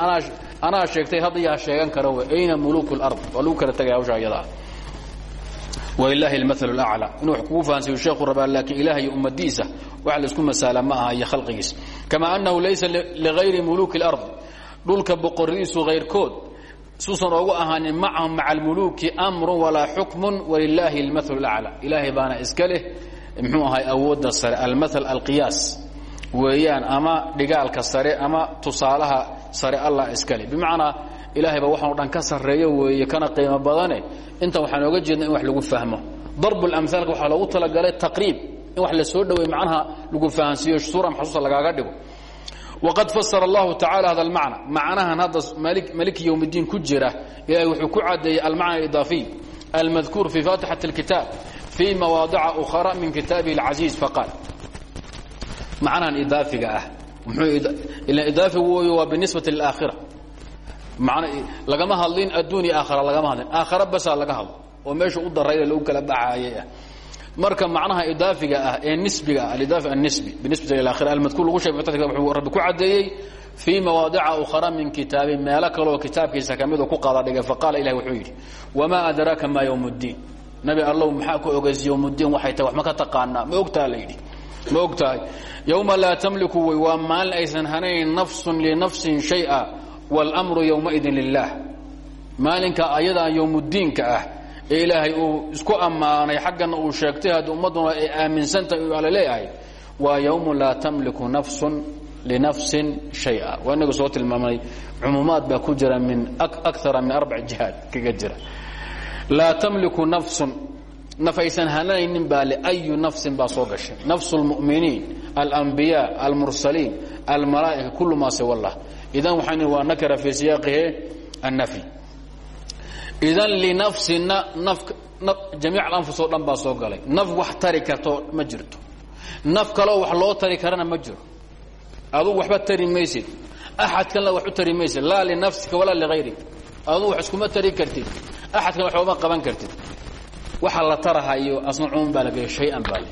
anaa sheegtay hadda yaa sheegan kara w ayna muluku lard waa lagu kala tegaya hawshaa iyadaa. Wlilaahi almaal aclaa inuu wax kugu fahansayo sheekhu rabaa laakiin ilaahay ummadiisa wax la isku masaala ma aha iyo khalqigiis. Kamaa annahu laysa ligayri muluuki اlard dhulka boqoradiisu hayrkood suusan oogu ahaanin macahum maca almuluki amrun walaa xukmun walilaahi almalu lacla ilaahay baana iska leh muxuu ahay awoodda sare almaal alqiyaas. Weeyaan ama dhigaalka sare ama tusaalaha sare allah iska leh. Bimacnaa ilaahayba waxaanu dhan ka sarreeyo weeye kana qiimo badane intan waxaan ooga jeedna in wax lagu fahmo. Darbulmaalka waxaa loogu talagalay taqriib in wax la soo dhaweey macnaha lagu fahansiiyo suura maxsuusa lagaaga dhigo waqad fasara allahu tacala hada almacna macnahan hadda maliki ywmiddiin ku jira ilahay wuxuu ku cadeeyey almacna idaafiy almadkuur fii faatixati اlkitaab fii mawaadica ukhra min kitaabihi اlcasiiz faqaal macnahan idaafiga ah ila idaafigu wooyo waa binisbati liaakhira lagama hadlin adduun iyo aakhara lagama hadlin aakhara basaa laga hadlo oo meesha u darayda lagu kala baxaayay ah marka macnaha idaafiga ah ee nisbiga ah alidaafi annisbi binisbati lilaakhira almadkuur lagu sheegay fatada wuxuu rabbi ku caddeeyey fii mawaadica ukhra min kitaabi meelo kaleoo kitaabkiisa ka midoo ku qaada dhigay faqaala ilahi wuxuu yidhi wamaa adraaka maa yowm اddiin nabi allow maxaa ku ogeysa yowm اddiin waxay tahay wax ma ka taqaanaa ma ogtaha la yidhi ma og tahay yowma laa tamliku wey waa maalin aysan hanayn nafsun linafsin shaya wاlmru yowmaidin lilah maalinka ayadaa yowmuddiinka ah ee ilaahay uu isku ammaanay xaggana uu sheegtay haddii ummadduna ay aaminsantahay u ala leeyahay waa yowmu laa tamliku nafsun linafsin shaya. Waa inaga soo tilmaamnay cumuumaad baa ku jira min akara min arbac jihaad kaga jira. Tamliku nafsun naf aysan hananaynin baa le ayu nafsin baa soo gashay. Nafsu اlmu'miniin alambiyaa almursaliin almalaa'ika kullu maa siwa idan waxaan waa nakara fii siyaaqihi annafy idan linafsina jamiic alanfus oo dhan baa soo galay. Naf wax tari karto ma jirto. Naf kaleo wax loo tari karana ma jiro. Adugu waxba tari maysid. Axad kalena wax u tari maysid. Laa linafsika walaa ligayrik adugu wax iskuma tari kartid. Axad kale waxba ma qaban kartid. Waxa la tarahayo asna cumuum baa lagey shay-an baa le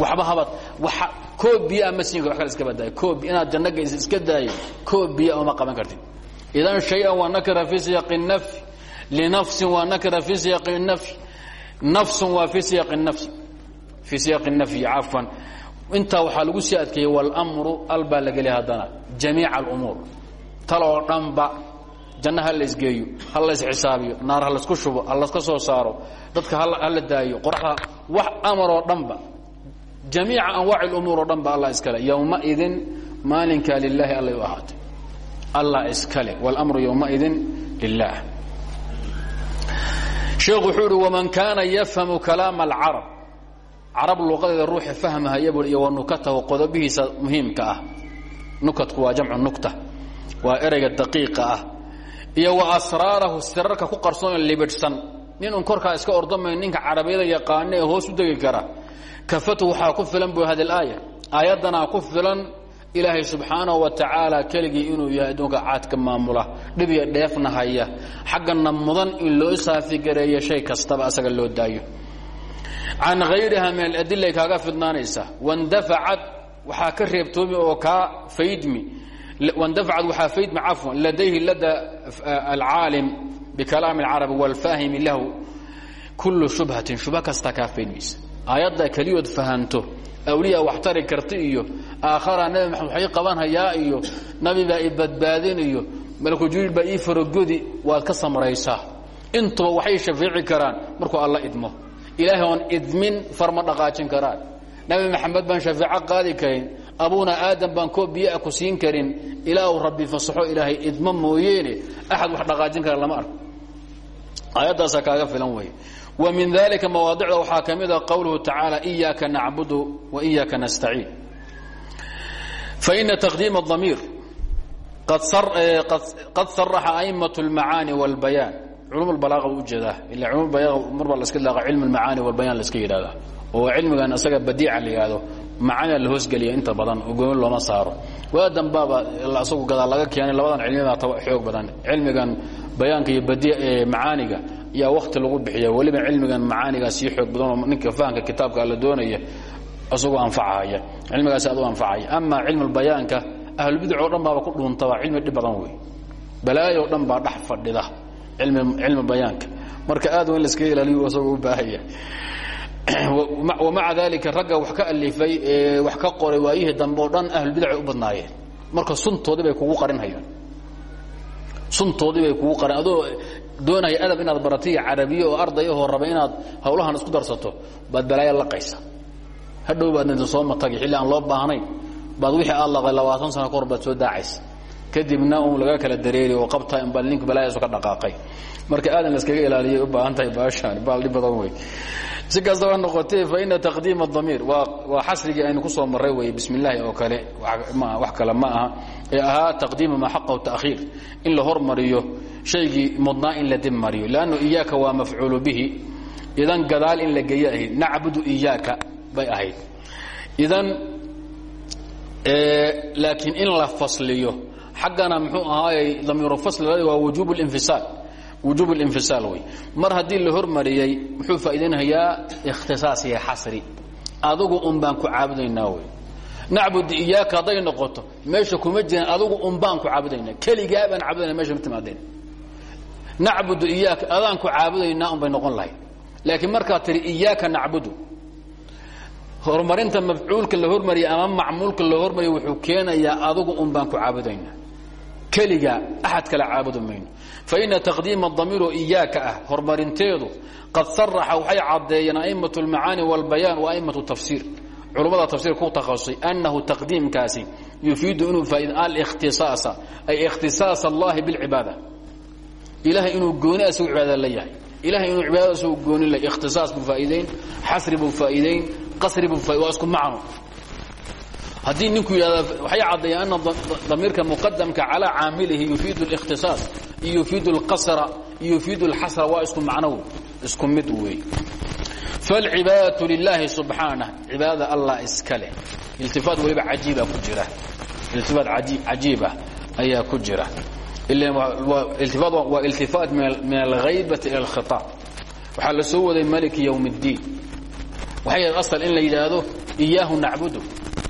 waxba habad waa koob biyaa ma siin kar wa kale iska badaayo. Koob inaad janno geysa iska daayo koob biya oma qaban kartid. Idan shay-an waa nakira fii siyaaqi nafyi linafsin waa nakira fi siyaq nafy nafsun waa fi siyaq nafy fii siyaq nafyi cafwan intaa waxaa lagu sii adkeeyey walmru al baa la geliya haddana jamiica alumuur tal oo dhanba janna ha la isgeeyo ha la isxisaabiyo naar ha la isku shubo ha laska soo saaro dadka ha la daayo qoraxda wax amar oo dhanba jamiica anwaaci lumuur oo dhanba allah iskale yowmaidin maalinkaa lilaahi allay u ahaatay allah iskale wاlmru yowmaidin lilah sheekhu wuxuu uhi waman kaana yafhamu kalaama alcarab. Carab luqadeeda ruuxi fahmahaya bui iyo wa qodobihiisa muhiimka ah. Nukatku waa jamcu nukta waa ereyga daqiiqa ah. Iyo wa asraarahu sirarka ku qarsoon libidhsan. Nin un korkaa iska ordamay ninka carabiyada yaqaana ee hoos u degi kara. Kafatu waxaa ku filan bu hadi aaya. Aayaddanaa ku filan ilaahay subxaanahu wa tacaala keligii inuu yahay adduunka caadka maamula dhib iyo dheefna haya. Xaggana mudan in loo saafigareeyo shay kastaba asaga loo daayo. Can hayriha min aladila kaaga fidnaanaysa wandafacad waxaa ka reebtoomi oo kaa faydmi wandafacad waxaa faydmi cafwan ladayhi lada alcaalim bikalaami اlcarabi wاlfaahimi lahu kullu shubhatin shubha kastaa kaa faydmaysa aayadda keliyood fahanto awliya wax tari karti iyo aakhara nabi maxamed waxay qabanhayaa iyo nabi baa i badbaadin iyo malku jibriil baa ii faragodi waad ka samraysaa intuba waxay shafeeci karaan markuu alla idmo. Ilaahay oon idmin farma dhaqaajin karaan. Nabi maxamed baan shafeeco qaadi karin abuuna aadam baan koob biyaa ku siin karin. Ilaa rabbi fasaxo ilaahay idmo mooyeene axad wax dhaqaajin kara lama arko. Aayaddaasaa kaaga filan wey wa min dalika mawaadicda waxaa ka mida ah qowluhu tacaala iyaaka nacbudu wa iyaaka nastaciin. Faina taqdiima damiir qad saraxa aimatu lmacaani wاlbayaan culum balaaqa buu u jeedaa ila culumbalaaqa mar baa laska laaqa cilm lmacaani walbayaan laska yidhahdaa oo cilmigan isaga badiica la yidhaahdo macaanaa la hoosgeliya inta badan oo gooni looma saaro. Waadan baaba isagu gadaal laga keenay labadan cilmibaa xoog badan. Cilmigan bayaanka iyo macaaniga yaa wakti lagu bixiya. Weliba cilmigan macaanigaa sii xoog badan oo ninka fahamka kitaabka alla doonaya isagoo anfacahaya cilmigaasi aad u anfacaya. Ama cilmu bayaanka ahlulbidac oo dhan baaba ku dhuuntaba cilmi dhib badan wey balaayo o dhan baa dhex fadhida cilmi bayaanka. Marka aad in laskaga ilaaliyu isagoo u baahaya. Wamaca dalika ragga wax ka alifay ee wax ka qoray waayihii dambe oo dhan ahlulbidacay u badnaayeen. Marka suntoodii bay kugu qarinhayaan. Suntoodii bay kugu qarin. Adoo doonaya adab inaad baratiya carabiya oo arday ahoo raba inaad hawlahan isku darsato baad balaayo laqaysa hadhow baad inta soo matagi xilli aan loo baahnayn. Baad wixii aad laqday labaatan sano ka soo daacaysa. Kadibna uun laga kala dareeri oo qabta inbaa ninku balaayasu ka dhaqaaqay marka aadan laskaga ilaaliyay u baahan tahay baashaan baal dhib badan wey si kastaba noqotee fa ina taqdiima damiir waa waa xasrigii aynu ku soo marray wey bismi oo kale. Wax kale ma aha. Ee ahaa taqdiima maa xaqahu ta'khiir. In la hormariyo shaygii mudnaa in la dib mariyo. Leannu iyaaka waa bihi. Idan gadaal in la geeyo ahayd nacbudu bay ahayd. Idan laakiin in la fasliyo xaggana muxuu ahaayey damiiru fasli waa wujuub اlinfisaal wujuub اlinfisaal wey mar haddii la hormariyey muxuu faa'idaynhayaa ikhtisaas iyo xasri adugu un baan ku caabudaynaa wey nacbud iyaaka hadday noqoto meesha kuma jiraan adugu un baan ku caabudaynaa keligaa baan caabudayna meesha ma timaadeen nacbudu iyaaka adaan ku caabudaynaa un bay noqon lahayd laakiin markaad tihi iyaaka nacbudu horumarinta mafcuulka la hormariya ama macmuulka la hormariya wuxuu keenayaa adugu un baan ku caabudayna keligaa axad kale caabudi mayno faina taqdiima damiiro iyaaka ah horumarinteedu qad saraxa waxay caddeeyeen a'imaة اlmacaani wاlbayaan wa a'imaة tafsiir culummada tafsiir ku takhasusay annahu taqdiimkaasi yufiidu inuu faaid alikhtisaasa ay ikhtisaas allahi biاlcibaada ilahay inuu gooni asagu cibaadada la yahay ilahay inuu cibaadada asagu gooni la ikhtisaas buu faa'iideyn xasri buu faa'iideyn qasri buu waa isku macno haddii ninku yidhahda waxay caddeeyeen ana damiirka muqadamka calaa caamilihi yufiidu اlikhtisaas iyo yufiidu اlqasra iyo yufiidu اlxasra waa isku macno isku mid weey falcibaadatu lilaahi subxaanah cibaadada allah iska leh iltifaat weliba cajiiba ku jira iltifaat cajiibah ayaa ku jira iltifaat waa iltifaat min alghaybati ila alkhitaab waxaa la soo waday maliki ywm اddiin waxay ahayd asal in la yidhaahdo iyaahu nacbudu ila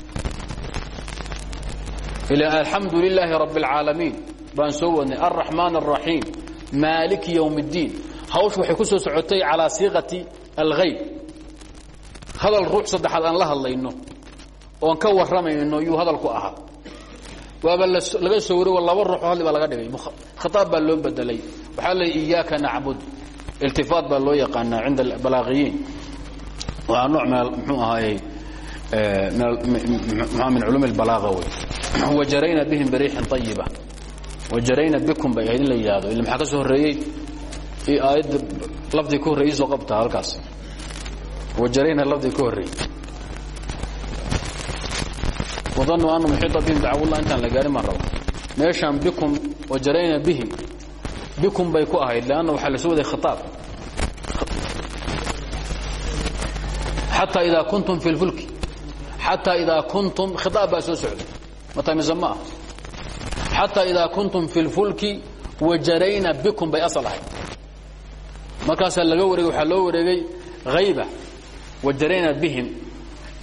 alxamdu lilaahi rabb اlcaalamiin baan soo wadnay alraxmaan الraxiim maaliki ywm اddiin hawshu waxay ku soo socotay calaa siiqati alghayb hadal ruux saddexaad aan la hadlayno oon ka warramayno yuu hadalku ahaa waaba laga soo wari laba ruuxoo hadli baa laga dhigay khitaab baa loo bedelay waxaa la iyaaka nacbud iltifaat baa loo yaqaanaa cinda balaaqiyiin waa nooc min mxuu ahaayey min culum اbalaaga wey wajarayna bihim biriixin ayiba wajarayna bikum bay ahayd in la yidhahdo illa maxaa ka soo horreeyey? Aayadda lafdii ka horreeyey soo qabtaa halkaas. Wajarayna lafdii ka horreeyey. Wadanuu ana muxiita bihim dacwullah intaan la gaarin maan raba meeshaan bikum wajarayna bihim bikum bay ku ahayd leanna waxaa la soo waday khitaab. Xataa idaa kuntum fi lfulki xataa idaa kuntum khitaab baa soo socday ah xataa idaa kuntum fi lfulki wajarayna bikum bay asal ahayd. Markaasaa laga wareegey waxaa loo wareegay hayba wajarayna bihim.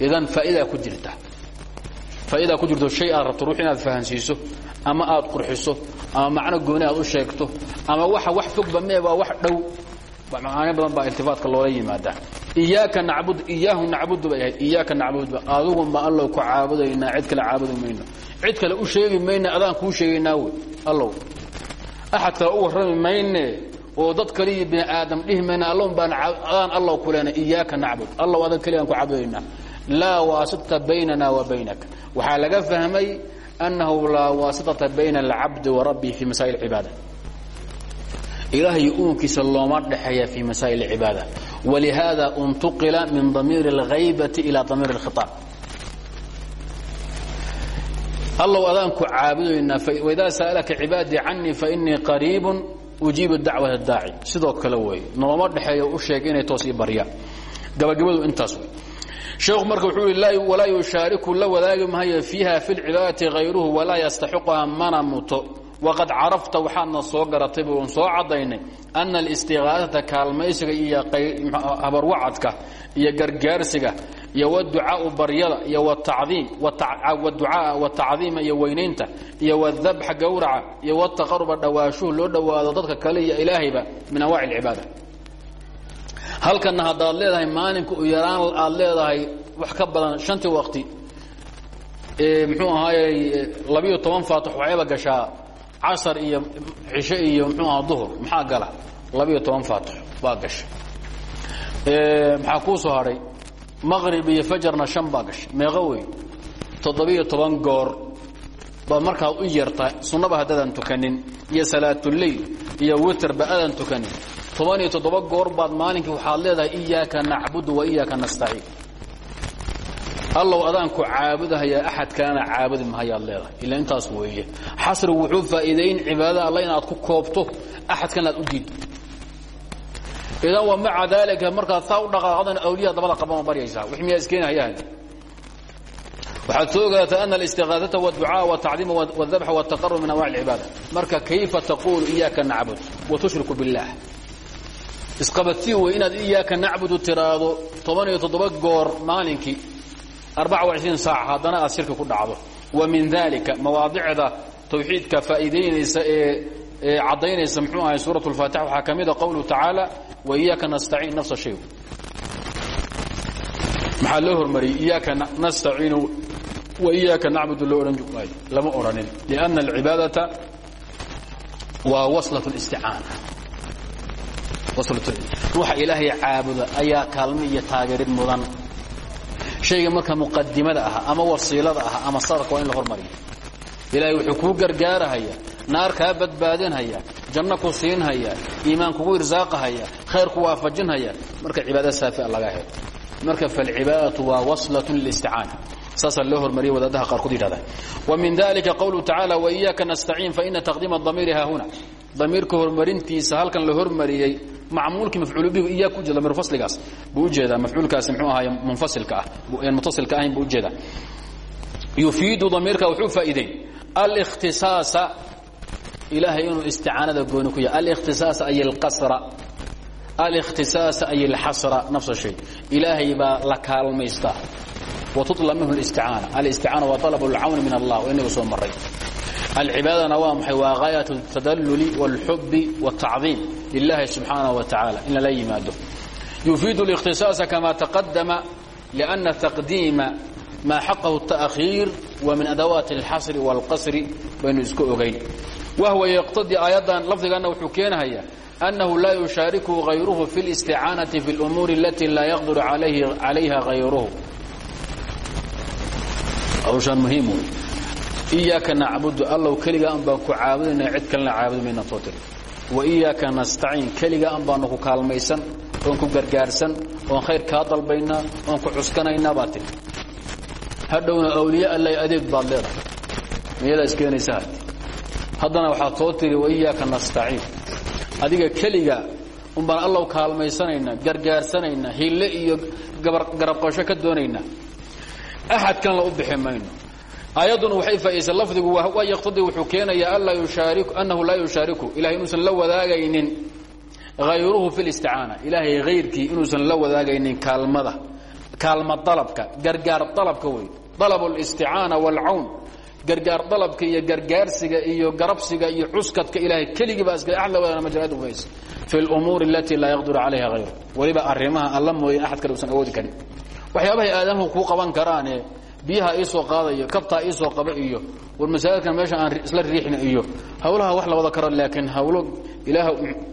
Idan faa'idaa ku jirta. Faa'idaa ku jirto shay aad rabto ruux inaad fahansiiso ama aad qurxiso ama macno gooni aad u sheegto ama waxa wax fogba mee waa wax dhow macaani badan baa iltifaatka loola yimaadaa. Iyaaka nacbud iyaahu nacbudu bay ahayd iyaaka nacbudba adugun baa allow ku caabudaynaa cid kale caabudi mayno. Cid kale u sheegi mayna adaan kuu sheegaynaa wey allow. Axad kale u warrami mayne oo dad kaliya bini aadam dhihi mayna allon baan adaan allow ku leena iyaaka nacbud. Allow adan keligaan ku caabudaynaa. Laa waasitata baynana wa baynaka waxaa laga fahmay annahu laa waasitata bayna alcabdi wa rabbihi fii masaa'il cibaada ilaahay uunkiisa looma dhexeeya fi masaa'il cibaada. Walihaada untuqila min damiir اlhaybati ila damiir اlkhiaab allow adaanku caabudaynaa waidaa sa'alaka cibaadii canii fainii qariibun ujiibu dacwat daaci sidoo kale weeye nooma dhexeeyo u sheeg inay toos ii barya gabagabadu intaas wey sheekhu marka wuxuu yidhi walaa yushaariku la wadaagi mahayo fiiha fi lcibaadati hayruhu walaa yastaxiquha mana muto waqad carafta waxaadna soo garatay bun soo caddaynay ana alistiqaasata kaalmaysiga iyo habarwacadka iyo gargaarsiga iyo wducaau baryada iyo wducaa watacdiima iyo weynaynta iyo wdabxa gowraca iyo wtaqaruba dhawaashuhu loo dhowaado dadka kale iyo ilaahayba min anwac اlcibaada halkana haddaad leedahay maalinka u yaraan aad leedahay wax ka badan shantii waqti mxuu ahaayey labiyo toban faatix waxayba gashaa casar iyo cishe iyo mxuu aha duhur maxaa gala? Labiyo toban faatix baa gasha maxaa kuu soo hadhay maqrib iyo fajarna shan baa gashay meeqo wey toddobiyo toban goor baad markaa u yarta sunnaba haddaadan tukanin iyo salaatuleyl iyo witerba aadan tukanin. Toban iyo toddoba goor baad maalinkii waxaad leedahay iyaaka nacbudu wa iyaaka nastaciin allow adaanku caabudahayaa axad kalena caabudi mahayaad leedahay ila intaas weeye xasrigu wuxuu faa'iideyn cibaadada alla inaad ku koobto axad kalena aad u diid idan wa maca daalika markaad saa u dhaqaaqdana awliya dabada qabama baryaysaa wix miyaa iskeenahayahan waxaad soo ogaataa ana alistiqaasata wاducaa wاtacdiima wاdabxa wاtaqarub min anwac اlcibaada marka kayfa taquulu iyaaka nacbud watushriku biاllah isqabadsii wey inaad iyaaka nacbudu tiraahdo toban iyo toddoba goor maalinkii arbaca وacشhriin saac haddana aad shirki ku dhacdo wa min dalika mawaadicda tawxiidka faa'iidaynaysa ee caddaynaysa mxuu ahay suuraة الfaatix waxaa ka mida qowluhu tacaala وإiyaaka nastaciin nafsa shay maxaa loo hormariyey iyaaka nastaciinu وإiyaaka nacbudu loo odhan maayo lama odhanin لأnna الcibaadaةa waa waslaة الاsticaana ruuxa ilaahay caabuda ayaa kaalmo iyo taageerid mudan shayga marka muqadimada ah ama wasiilada ah ama sadaka waa in la hormariyo. Ilaahay wuxuu kuu gargaarahaya naar kaa badbaadinhaya janno ku siinhaya iimaan kugu irsaaqahaya khayr ku waafajinhaya. Marka cibaada saafia laga helo. Marka falcibaadatu waa waslatun lilisticaana saasaa loo hormariyay wadaadaha qaarkood yidhahdaa wa min dalika qowluhu tacaala waiyaaka nastaciin faina taqdiima damiiri haahuna damiirka horumarintiisa halkan la hormariyey macmuulkii mafcuul bihi iyaa ku jira damiir fasligaas. Buu u jeedaa mafcuulkaasi mxuu ahaay munfasilka ah. Aan mutasilka ahayn buu u jeedaa yufiidu damiirka wuxuu faa'iideyn. Alikhtisaasa ilaahay inuu isticaanada gooni ku yahay. Alikhtisaasa ay alqasra alikhtisaasa ay alxasra nafsa shay. Ilaahay baa la kaalmaystaa watutla minhu alisticaana. Alisticaana waa alab alcawni min allah. Oo inagu soo maray alcibaadana waa maxay waa gaayaة اtadalluli wاlxubi wالtacdiim lilahi subxaanaه wa tacaala in lala yimaado yufiidu اlikhtisaasa kama taqadama liأna taqdiima maa xaqahu التأkhiir wa min adawaati اlxasri wاlqasri baynu isku ogayn wahwa yqtadii aayaddan lafdiganna wuxuu keenahayaa أnnahu laa yushaarikuhu غayruhu fi اlisticaanaةi fi اlأmuuri alati laa yaqdiru calayha غayruhu hawshaan muhiim wey iyaaka nacbudu allow keligaa an baan ku caabudayna cid kalena caabudi mayna soo tiri wa iyaaka nastaciin keligaa an baanu ku kaalmaysan oon ku gargaarsan oon khayr kaa dalbaynaa oon ku cuskanaynaa baad tiri hadhowna awliya allay adeeg baad leedahay miyadaa iskeenaysa hadi haddana waxaad soo tiri wa iyaaka nastaciin adiga keliga un baan allow kaalmaysanaynaa gargaarsanaynaa hille iyo garabqasho ka doonaynaa axad kan la u bixi mayno aayadduna waxay faa'idaysay lafdigu waa yaqtadii wuxuu keenayaa anlaa yushaariku annahu laa yushaariku ilahay inuusan la wadaagaynin hayruhu fi listicaana ilaahay hayrkii inuusan la wadaagaynin kaalmada kaalma dalabka gargaar dalabka wey dalab اlisticaana wاlcawn gargaar dalabka iyo gargaarsiga iyo garabsiga iyo cuskadka ilahay keligii baa iska axad la wadaana majraad ufays fi اlumuuri alati laa yaqdiru calayha hayru weliba arrimaha alla mooye axad kale usan awoodi karin waxyaabahay aadamuhu kuu qaban karaane biyaha iisoo qaadayo kabtaa iisoo qaba iyo war masaajidkan meesha aan isla riixna iyo hawlaha wax la wada karo laakiin hawlo ilaah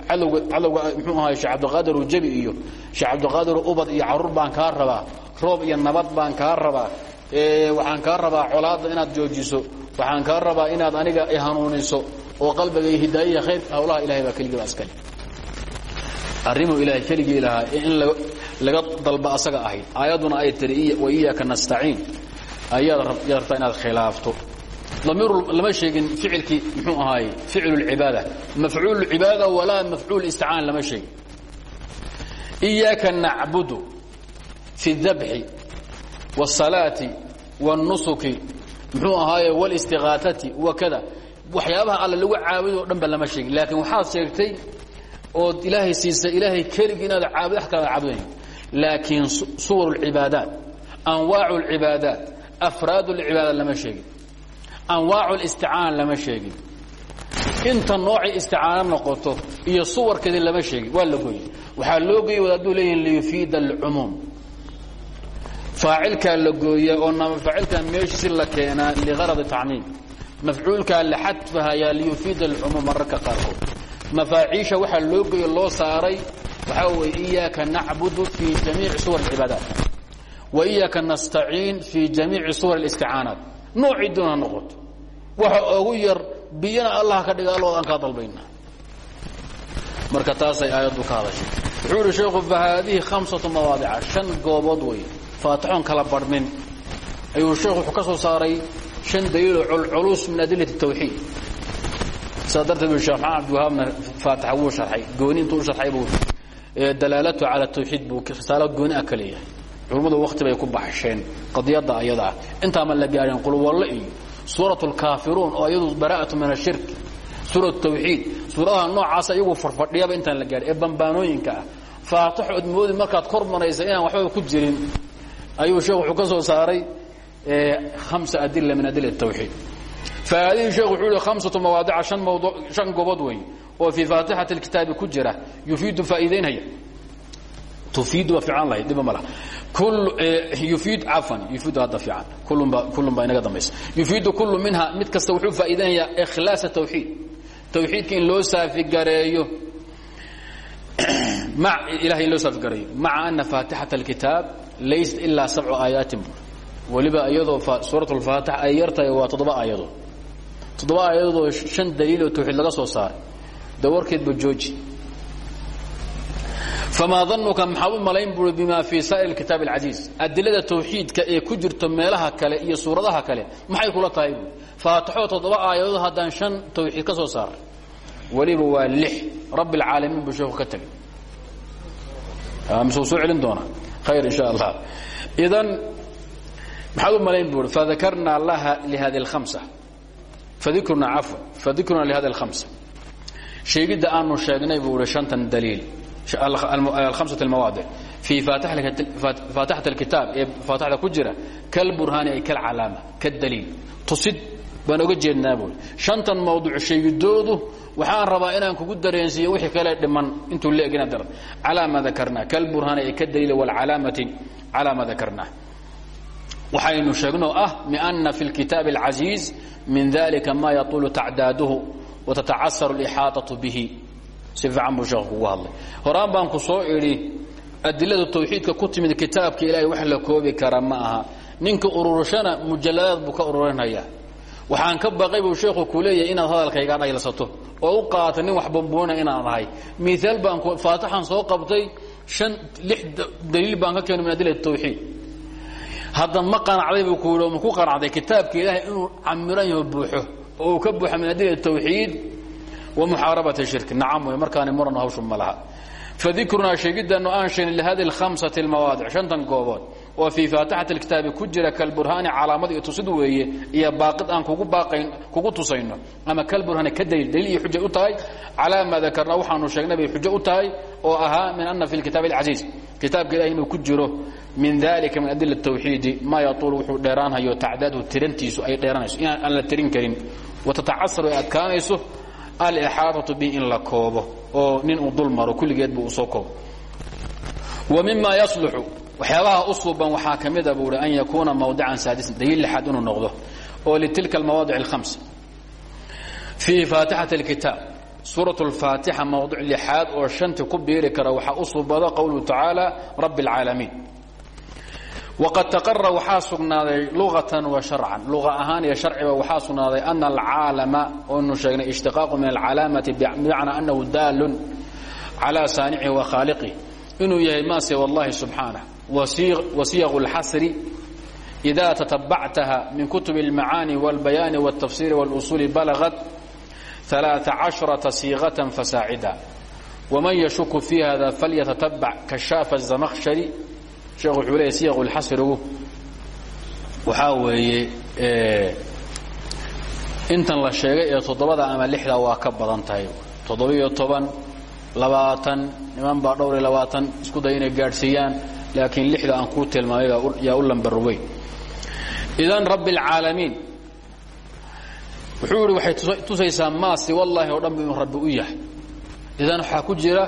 cadowga cadowga muxuu ahay sheekh cabdiqaadir ujabi iyo sheekh cabdiqaadir ubad iyo carruur baan kaa rabaa roob iyo nabad baan kaa rabaa waxaan kaa rabaa colaadda inaad joojiso waxaan kaa rabaa inaad aniga hanuuniso oo qalbiga iyo hidaayaiya khayr hawlaha ilahay baa keligii baa iskale arrimuu ilaahay keligii lahaa in laga dalba asaga ahayd aayadduna ay tiri wa iyaaka nastaciin ayaad rabtaa inaad khilaafto damiiru lama sheegin ficilkii muxuu ahaaye ficlu lcibaada mafcuul cibaada walaa mafcuul isticaan lama sheegin iyaaka nacbudu fi اdabxi wالsalaati wالnusuki muxuu ahaaye wاlistiqaatati wakada waxyaabaha alle lagu caabudo o dhan ba lama sheegin laakiin waxaad sheegtay ood ilaahay siisay ilaahay keligii inaad caabud wax kalaad caabudayn laakiin suwar اlcibaadaat anwaac اlcibaadaat afraad اlcibaadaat lama sheegin anwaac اlisticaan lama sheegin inta noocay isticaano noqoto iyo suwarkeedii lama sheegin waa la goyey waxaa loo goyey wadaaduu leeyihin liyufiida alcumuum faacilkaa la gooya oo faacilkaa meeshiisi la keenaa ligaradi tacmiim mafcuulkaa la xadfahayaa liyufiida alcumuum mararka qaarkood mafaaciisha waxaa loo goye loo saaray waxaa weye iyaaka nacbudu fii jamiici suwar اcibaadaat wa iyaaka nastaciin fii jamiici suwar اlisticaanaat noocii doon ha noqoto waxa ogu yar biyana allah ka dhiga allood aan kaa dalbayna marka taasay aayaddu ka hadashay wuxuu ihi sheekhu fahaadihi khamsatu mawaadica shan goobood wey faatixoon kala barhmin ayuu sheekhu wuxuu ka soo saaray shan daliiloo culculus min adilati tawxiid sidaa darteed bu shekh maxamed abdiwahaabna faatixa wuu sharxay gooni intuu u sharxay buu dalaalatu cala tawxiid buu risaalo gooni ah ka leeyahay culummadu wakti bay ku baxsheen qadiyadda ayada. Ah intaama la gaadhin qulwalle iyo suurat lkaafiruun oo iyadu bara'atu min ashirk suurat tawxiid suuradaha noocaasa iyagu farfadhiyaba intaan la gaadhin ee bambaanooyinka ah. Faatixo od moodi markaad kor maraysa inaan waxbaba ku jirin. Ayuu sheekh wuxuu ka soo saaray hamsa adila min adila tawxiid. Faadihi sheekh wuxuu yihi hamsatu mawaadica shan mawdu shan gobood wey oo fii faatixati lkitaabi ku jira yufiidu faa'iidaynaya tufiidu waa fiican lahayd dhiba ma laha. Yufiid cafan yufiidu hadda fiican. Kullunba kullun baa inaga dambaysa. Yufiidu kullu minha mid kasta wuxuu faa'iidaynayaa ikhlaasa tawxiid. Tawxiidka in loo saafigareeyo ma ilahay in loo saafigareeyo maca ana faatixata alkitaab laysat ilaa sabcu aayaatin. Weliba iyadoo suurat lfaatix ay yartahay waa toddoba aayadood. Toddoba aayadoodoo shan daliiloo tawxiid laga soo saaray. Dawarkeedba jooji famaa danuka maxaad u malayn buui bima fii saa'ir kitaab alcasiiz adilada tawxiidka ee ku jirto meelaha kale iyo suuradaha kale maxay kula tahay buui faataxo toddoba aayadood haddaan shan tawxiid ka soo saaray weliba waa lix rabbi alcaalamiin buu sheeku ka tegay mise uu soo celin doonaa khayr in sha allah idan maxaad u malayn buui fadakarnaa laha lihadi alhamsa fadikrunaa cafwan fadikrunaa lihadi alhamsa sheegidda aanu sheegnay buu ihi shantan daliil amsa mawaadic fii faatixat alkitaab ee faatixda ku jira kalburhaani ay kalcalaama kadaliil tusid baan oga jeednaa buuri shantan mawduuc sheegidoodu waxaan rabaa inaan kugu dareensiiyo wixii kale dhiman intuu leeg inaad darad calaa maa dakarnaa kalburhaani ay ka daliil walcalaamati calaa maa dakarnaa waxaynu sheegno ah bianna fi lkitaabi alcasiiz min dalika ma yatuulu tacdaaduhu watatacasar alixaataةu bihi si fiican buu sheekhu kugu hadlay. Horaan baan ku soo idhi adilada tawxiidka ku timid kitaabka ilaahay wax la koobi kara ma aha. Ninka ururashana mujalladaad buu ka ururinaya waxaan ka baqay buu sheekhu ku leeyahay inaad hadalkayga dhaylsato oo u qaata nin wax bamboona inaan ahay. Miaal baan faatixan soo qabtay an lix daliil baan ka keenay min adilati tawxiid. Hadda ma qanacday buu ku yidhi ma ku qanacday kitaabka ilaahay inuu camiran yaho buuxo oo uu ka buuxa min adilati tawxiid muxaarabati shirki. Nacam wey markaani muran hawshu ma laha. Fadikrunaa sheegiddaannu aan sheegn lihadi alhamsati almawaadic shantan goobood. Oo fii faatixati alkitaabi ku jira kalburhaani calaamad iyo tusid weeye iyo baaqid aan kugu baaqayn kugu tusayno. Ama kalburhaani ka daliil daliil iyo xujo u tahay calaa maa dakarnaa waxaanu sheegnay bay xujo u tahay oo ahaa min ana fi lkitaabi alcasiiz kitaabka ilahi inuu ku jiro min dalika min adila tawxiidi maa yatuulu wuxuu dheeraanhayo tacdaadhu tirantiisu ay dheeranayso inaan la tirin karin wa tatacasar ay adkaanayso alixaaطaةu bi in la koobo oo nin uu dul maro kulligeedba uu soo koobo wa mima yasluxu waxyaabaha u suuban waxaa ka mida buu hi an yakuuna mawdican saadisan daliil lixaad inuu noqdo oo litilka almawaadic alkhams fii faatixati اlkitaab suuraة اlfaatixa mawdic lixaad oo shanti ku biiri kara waxaa u suubada qowluhu tacaala rabi اlcaalamiin waqad taqara waxaa sugnaaday luغatan wa sharcan luqa ahaan iyo sharciba waxaa sugnaaday ana alcaalama oonu sheegnay ishtiqaaqu min alcalaamati bimacnaa anahu daalun calى saanicihi wa khaaliqih inuu yahay ma siwa اllahi subxaanah wasiyaq اlxasri إida tatabactaha min kutub اlmacaani wاlbayaani wالtafsiri wاlusuuli balagad ثaلaaثa caشhرaةa siiqaة fasaacida وman yashuku fii hada falyatatabac kashaafa الزamkshari sheekh wuxuu leeya siyaq اlxasrigu waxaa weeye intan la sheegay ee toddobada ama lixda waa ka badan tahay. Toddobiyo toban labaatan niman baa dhowr labaatan isku day inay gaadhsiiyaan laakiin lixda aan kuu tilmaamay yaa u lambarweyn idan rabbi اlcaalamiin wuxuu ihi waxay tusaysaa maasi wallaahi oo dhan inuu rabbi u yahay. Idan waxaa ku jira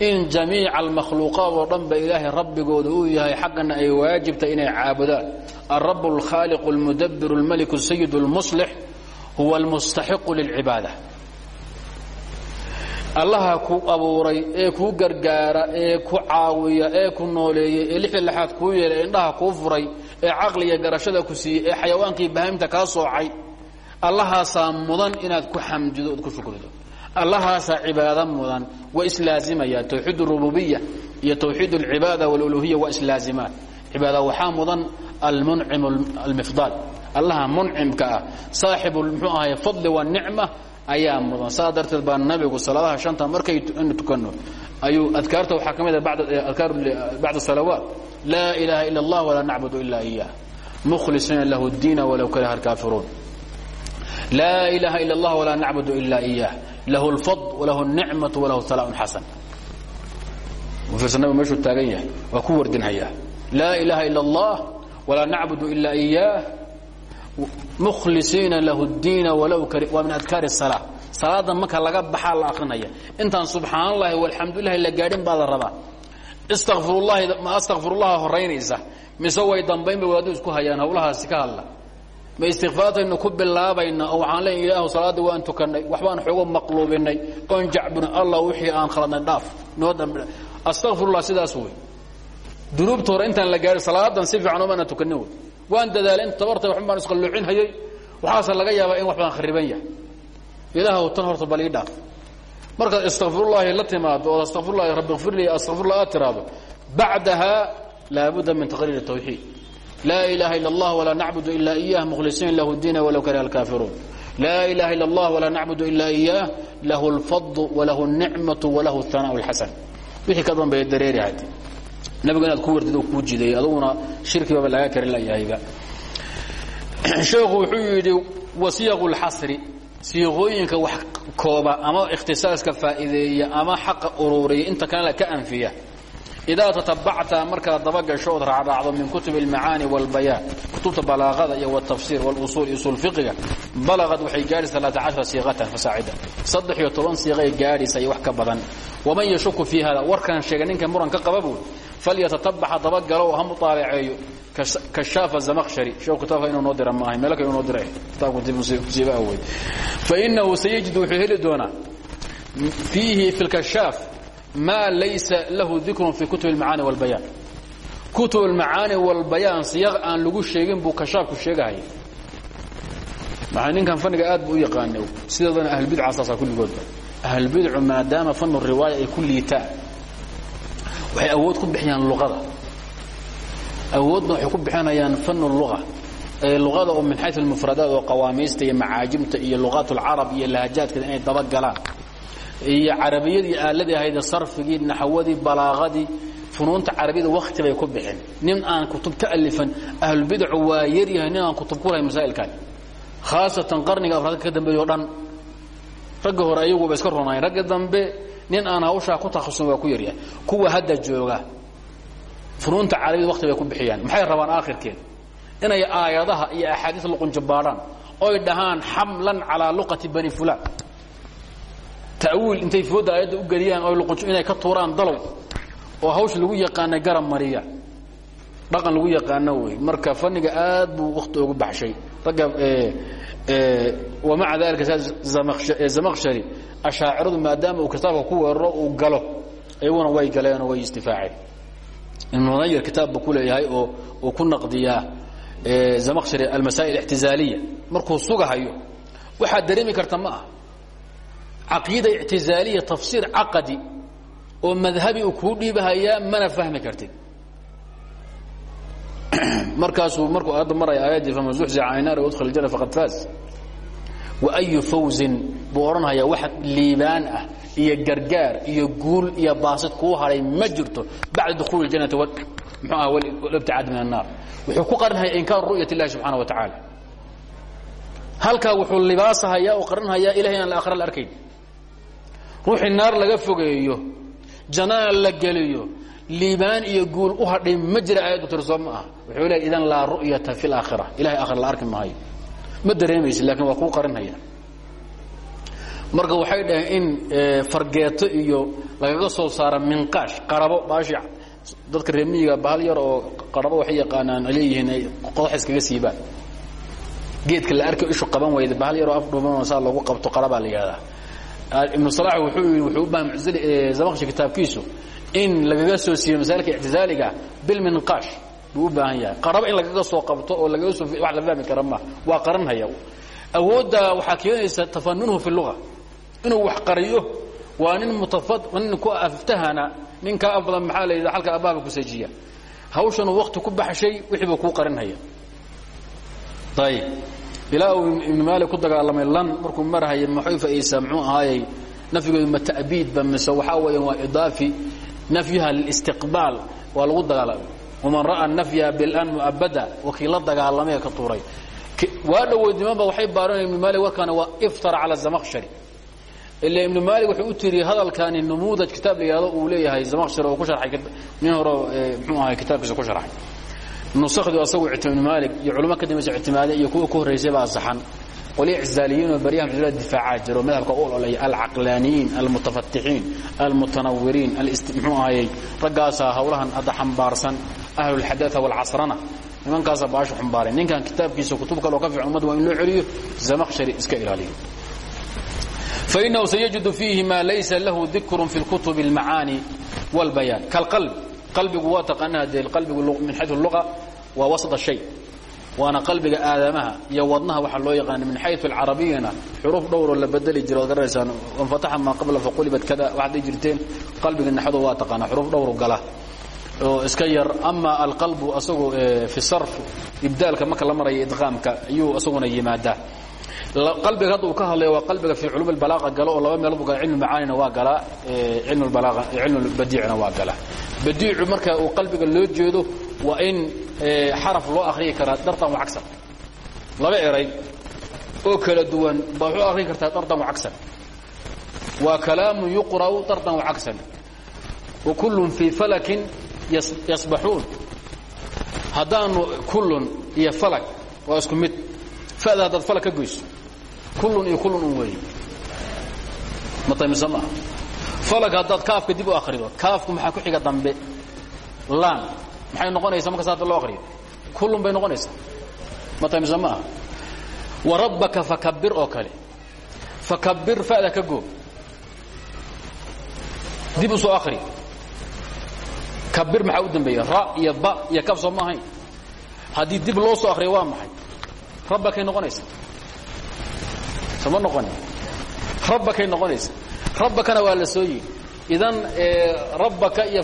in jamiica almakhluuqaad oo dhanba ilaahay rabbigooda uu yahay xaggana ay waajibtay inay caabudaan. Alrabb alkhaaliqu almudabiru almaliku sayid اlmuslix huwa almustaxiqu lilcibaada. Allaha ku abuuray ee kuu gargaara ee ku caawiya ee ku nooleeya ee lixda lixaad kuu yeelay indhaha kuu furay ee caqliga garashada ku siiyey ee xayawaankii bahaimta kaa soocay allahaasaa mudan inaad ku xamdido ku shukrido allahaasaa cibaado mudan waa islaazimayaan towxiid اrububiya iyo towxiid اlcibaada wاluluhiya waa islaazimaan cibaada waxaa mudan almuncim almifdaal allaha muncimka ah saaxibu mxuu ahay fadli wanicma ayaa mudan saa darteed baa nabigu salaadaha shanta markay inu tukanno ayuu adkaarta waxaa ka mid a adkaar bacda salawaat laa ilaaha ila اllah walaa nacbudu ila iyah mukhlisiina lahu اdiina walow kariha alkaafiruun laa ilaaha ila اllah walaa nacbudu ila iyah lahu اlfadl walahu الnicmaةu walahu salaaءun xasan fiirsanaba meeshuu taagan yahay waa ku wardinhayaa laa ilaaha ila اllah walaa nacbudu ila iyah mkhlisiina lahu اdiina walow waa min adkaar الsalaa salaada marka laga baxaa la akrinaya intaan subxaan اllahi walxamdulilahi la gaadhin baa la rabaa istakfirulahi ma astakfirullaha horaynaysa mise way dambayn bay wadaadu isku hayaan hawlahaasi ka hadla ma istikfaartaynu ku bilaabayna oo waxaan leey ilaahu salaadda waan tukanay waxbaan xoogo maqluubinay. Oon jacbina allah wixii aan khaladnay dhaaf noo dambi astakfirullah sidaas wey dunuubta hore intaan la gaadhin salaadan si fiican omaana tukanin wey waan dadaalay in tabartay waxun baan isqalluucinhayay waxaase laga yaabaa in wax baan khariban yahay. Ilaahw tan horta bal ii dhaaf. Markaad istakfirullaahi la timaado ood astaqfirullahi rabbi kfir lii astaqfirullah aad tiraahdo bacdaha laabudda min taqriir tawxiid laa ilaaha ila allah walaa nacbudu ila iyah mukhlisiin lahu diina walow kariha alkaafiruun laa ilaha ila allah walaa nacbudu ila iyah lahu اlfadl walahu الnicmaةu walahu الhanaaء اlxasan wixii ka dambeeya dareeri had nabigu inaad ku wartid kuu jideeyey aduguna shirkibaba laga karin layahayba sheekhu wuxuu yidhi wasiyaq اlxasri siiqooyinka wax kooba ama ikhtisaaska faa'iideeya ama xaqa ururiya inta kalena ka anfiya idaa tatabacta markaad dabagasho ood raacraacdo min kutub اlmacaani wاlbayaan kutubta balaaqada iyo wاtafsir wاlusul usul fiqiga balagad waxay gaadhaysa laata cashra siiqatan fasaacida saddex iyo toban siiqay gaadhaysa iyo wax ka badan waman yashuku fii hada warkan sheega ninka muran ka qaba buul falyatatabaxa dabagalo ha muaalaceeyo kashaafa zamkshari sheekhu kitaabka inuu noo dira maahay meelo kale inoo dira kitaabku musiiba awey fainahu sayajid wuxuu heli doonaa fiihi fi lkashaaf ma laysa lahu dikrun fi kutub اlmacaani wاlbayaan kutub اlmacaani wاlbayaan siyaq aan lagu sheegin buu kashaafku sheegahaya maxaa ninkan faniga aad buu u yaqaana sideedana ahlbidca saasa kulligoodba ahlbidcu maadaama fanu riwaaya ay ku liitaan waxay awood ku bixiyaan luqada awoodna waxay ku bixinayaan fanu luga ee luqada oo min xayu almufradaat oo qawaamiista iyo macaajimta iyo luqaat اlcarab iyo lahajaadkeeda inay dabagalaan iyo carabiyadii aaladii ahayd sarfigii naxwadii balaaqadii funuunta carabiyada wakti bay ku bixin. Nin aan kutub ka alifan ahlulbidacu waa yaryahay nin aan kutub ku lahayn masaa'ilkan khaasatan qarniga afraadka ka dambeeyo o dhan. Ragga hore ayaguba iska ronaayeen ragga dambe nin aan hawshaa ku takhasun waa ku yaryahay kuwa hadda jooga funuunta carabiyada wakti bay ku bixiyaan. Maxay rabaan aakhirkeed? Inay aayadaha iyo axaadiis luqunjabaadhaan oy dhahaan xamlan calaa luqati bani fulan tawiil intay fooda aayadda u geliyaan o inay ka tuuraan dalow oo hawsha lagu yaqaanay garab mariya. Dhaqan lagu yaqaano wey. Marka fanniga aad buu wakti ugu baxshay. Ragga wamaca dalika zamaqshari ashaaciradu maadaama uu kitaabka ku weeraro uu galo iyaguna way galeenoo way istifaaceen ibnunayir kitaab buu ku leeyahay oo uu ku naqdiyaa zamaqshari almasaa'il ictizaaliya markuu sugahayo waxaad dareemi karta ma aha caqiida ictizaaliya tafsiir caqadi oo madhabi uu kuu dhiibahayaa mana fahmi kartid. Markaasuu markuu aayadda maraya aayaddii faman zuxzica can naari udkhil jana faqad faaz. Waayu fawzin buu odhanhayaa wax liibaan ah iyo gargaar iyo guul iyo baasid kuu hadhay ma jirto bacda dukhuuli اjanati mxuu ah walibticaad min annaar. Wuxuu ku qarinhayaa inkaaru ru'yat اllahi subxana wa tacaala. Halkaa wuxuu libaasahayaa oo qarinhayaa ilahay inaan la akhra la arkayn ruuxii naar laga fogeeyo janana la geliyo liibaan iyo guul u hadhay ma jira aayaddu tiri soo ma aha wuxuu leey idan laa ru'yata fi اlaakhira ilahay aakhira la arki maayo. Ma dareemaysi laakiin waa kuu qarinhaya marka waxay dhaheen in fargeeto iyo lagaga soo saara minqaash qarabo baashi dadka reemiyiga bahal yar oo qarabo waxay yaqaanaan leeyihiin ay qodax iskaga siibaan. Geedka la arki ishu qaban wayda bahal yaroo afdhuubanoo saa loogu qabto qarabaa la yidhahdaa ibnu salax wuxuu yidhi wuxuu u muctazili zamaqshi kitaabkiisu in lagaga soo siiyo masaailka ictizaaliga bilminqaash buu u baahan yahay qarabo in lagaga soo qabto oo lagaga soo wax la fahmi kara ma waa qaranhaya awoodda waxaa keenaysa tafanunuhu fi luga inuu wax qariyo waa nin mutafa nin ku aftahana ninkaa af badan maxaa la yidhaha halka abaaba ku sajiya hawshanuu wakti ku baxshay wixii buu kuu qarinhaya ayib ilaa uu ibnu maalik ku dagaalamay lan markuu marhaya maxay fa'aysaa muxuu ahaayey nafyigeedu ma ta'biidba mise waxaa weeyaan waa idaafi nafyuha lilistiqbaal waa lagu dagaalamay. Waman ra'a nafya bilan mu'abada wakii la dagaalamee ka tuuray. Waa dhoweyd nimanba waxay baaranaya ibnu maalik warkaana waa iftara cala zamaqshari ila ibnu maalik wuxuu u tiri hadalkani numuudaj kitaab la yihahdo uu leeyahay zamaqshari oo ku sharxay nin hore muxuu ahay kitaabkiisa ku sharxay nusakdu asagu ictimaamu maalik iyo culummo ka dambaysa ictimaade iyo kuwa ku horraysay baa saxan. Qolya iczaaliyiin oo baryaha muctazilada difaacaad jiro madhabka u ololaya alcaqlaaniyiin almutafattixiin almutanawiriin muxuu ahayey raggaasaa hawlahan hadda xambaarsan ahlulxadaaa walcasrana nimankaasa baasha xumbaaray ninkan kitaabkiisa kutub kaloo ka fiican ummadda waa in loo celiyo zamakhshari iska ilaaliyo. Fainahu sayajidu fiihi maa laysa lahu dikru fi lkutubi almacaani walbayaan kalqalb qalbigu waa taqaanaa dee qalbigu min xayu luga waa wasط shay. Waana qalbiga aadamaha iyo wadnaha waxaa loo yaqaana min xayu alcarabiyana xuruuf dhowroo la bedeli jira oad garanaysaan anfataxa maa qabla faqulibat kada. Waxaad dhihi jirteen qalbiga naxadu waa taqaanaa xuruuf dhowru gala. Oo iska yar ama alqalbu asagoo fi sarf ibdaalka marka la maraya idqaamka ayuu isaguna yimaadaa qalbiga hadda uu ka hadlayo waa qalbiga fi culum اbalaaqa galo oo laba meelood gala cilmu macaanina waa galaa cilmu balaa cilmu badiicina waa galaa badiicu marka uu qalbiga loo jeedo waa in xaraf loo akriyi karaa dartan wacagsan laba eray oo kala duwan baa wuxuu akriyi kartaa dartan wacagsan waa kalaamu yuqra'u dartan wacagsan wa kullun fii falakin yasbaxuun. Haddaanu kullun iyo falak waa isku mid. Fada haddaad falak ka goyso kullun iyo kullun un weeye mataymise maaha falak haddaad kaafka dib u akrido kaafku maxaa ku xiga dambe? Laan. Maxay noqonaysaa markas hadda loo akriyo kullun bay noqonaysaa. Mataymise maaha wa rabbaka fakabir oo kale. Fakabir fa'da ka goo dib u soo akri kabir maxaa u dambeeya? Ra iyo ba iyo kaf soo ma ahayn. Haddii dib loo soo akriyo waa maxay? Rabbakay noqonaysa sooma noqoni. Rabbakay noqonaysa. Rabbakana waa la soo yidhi. Idan rabbaka iyo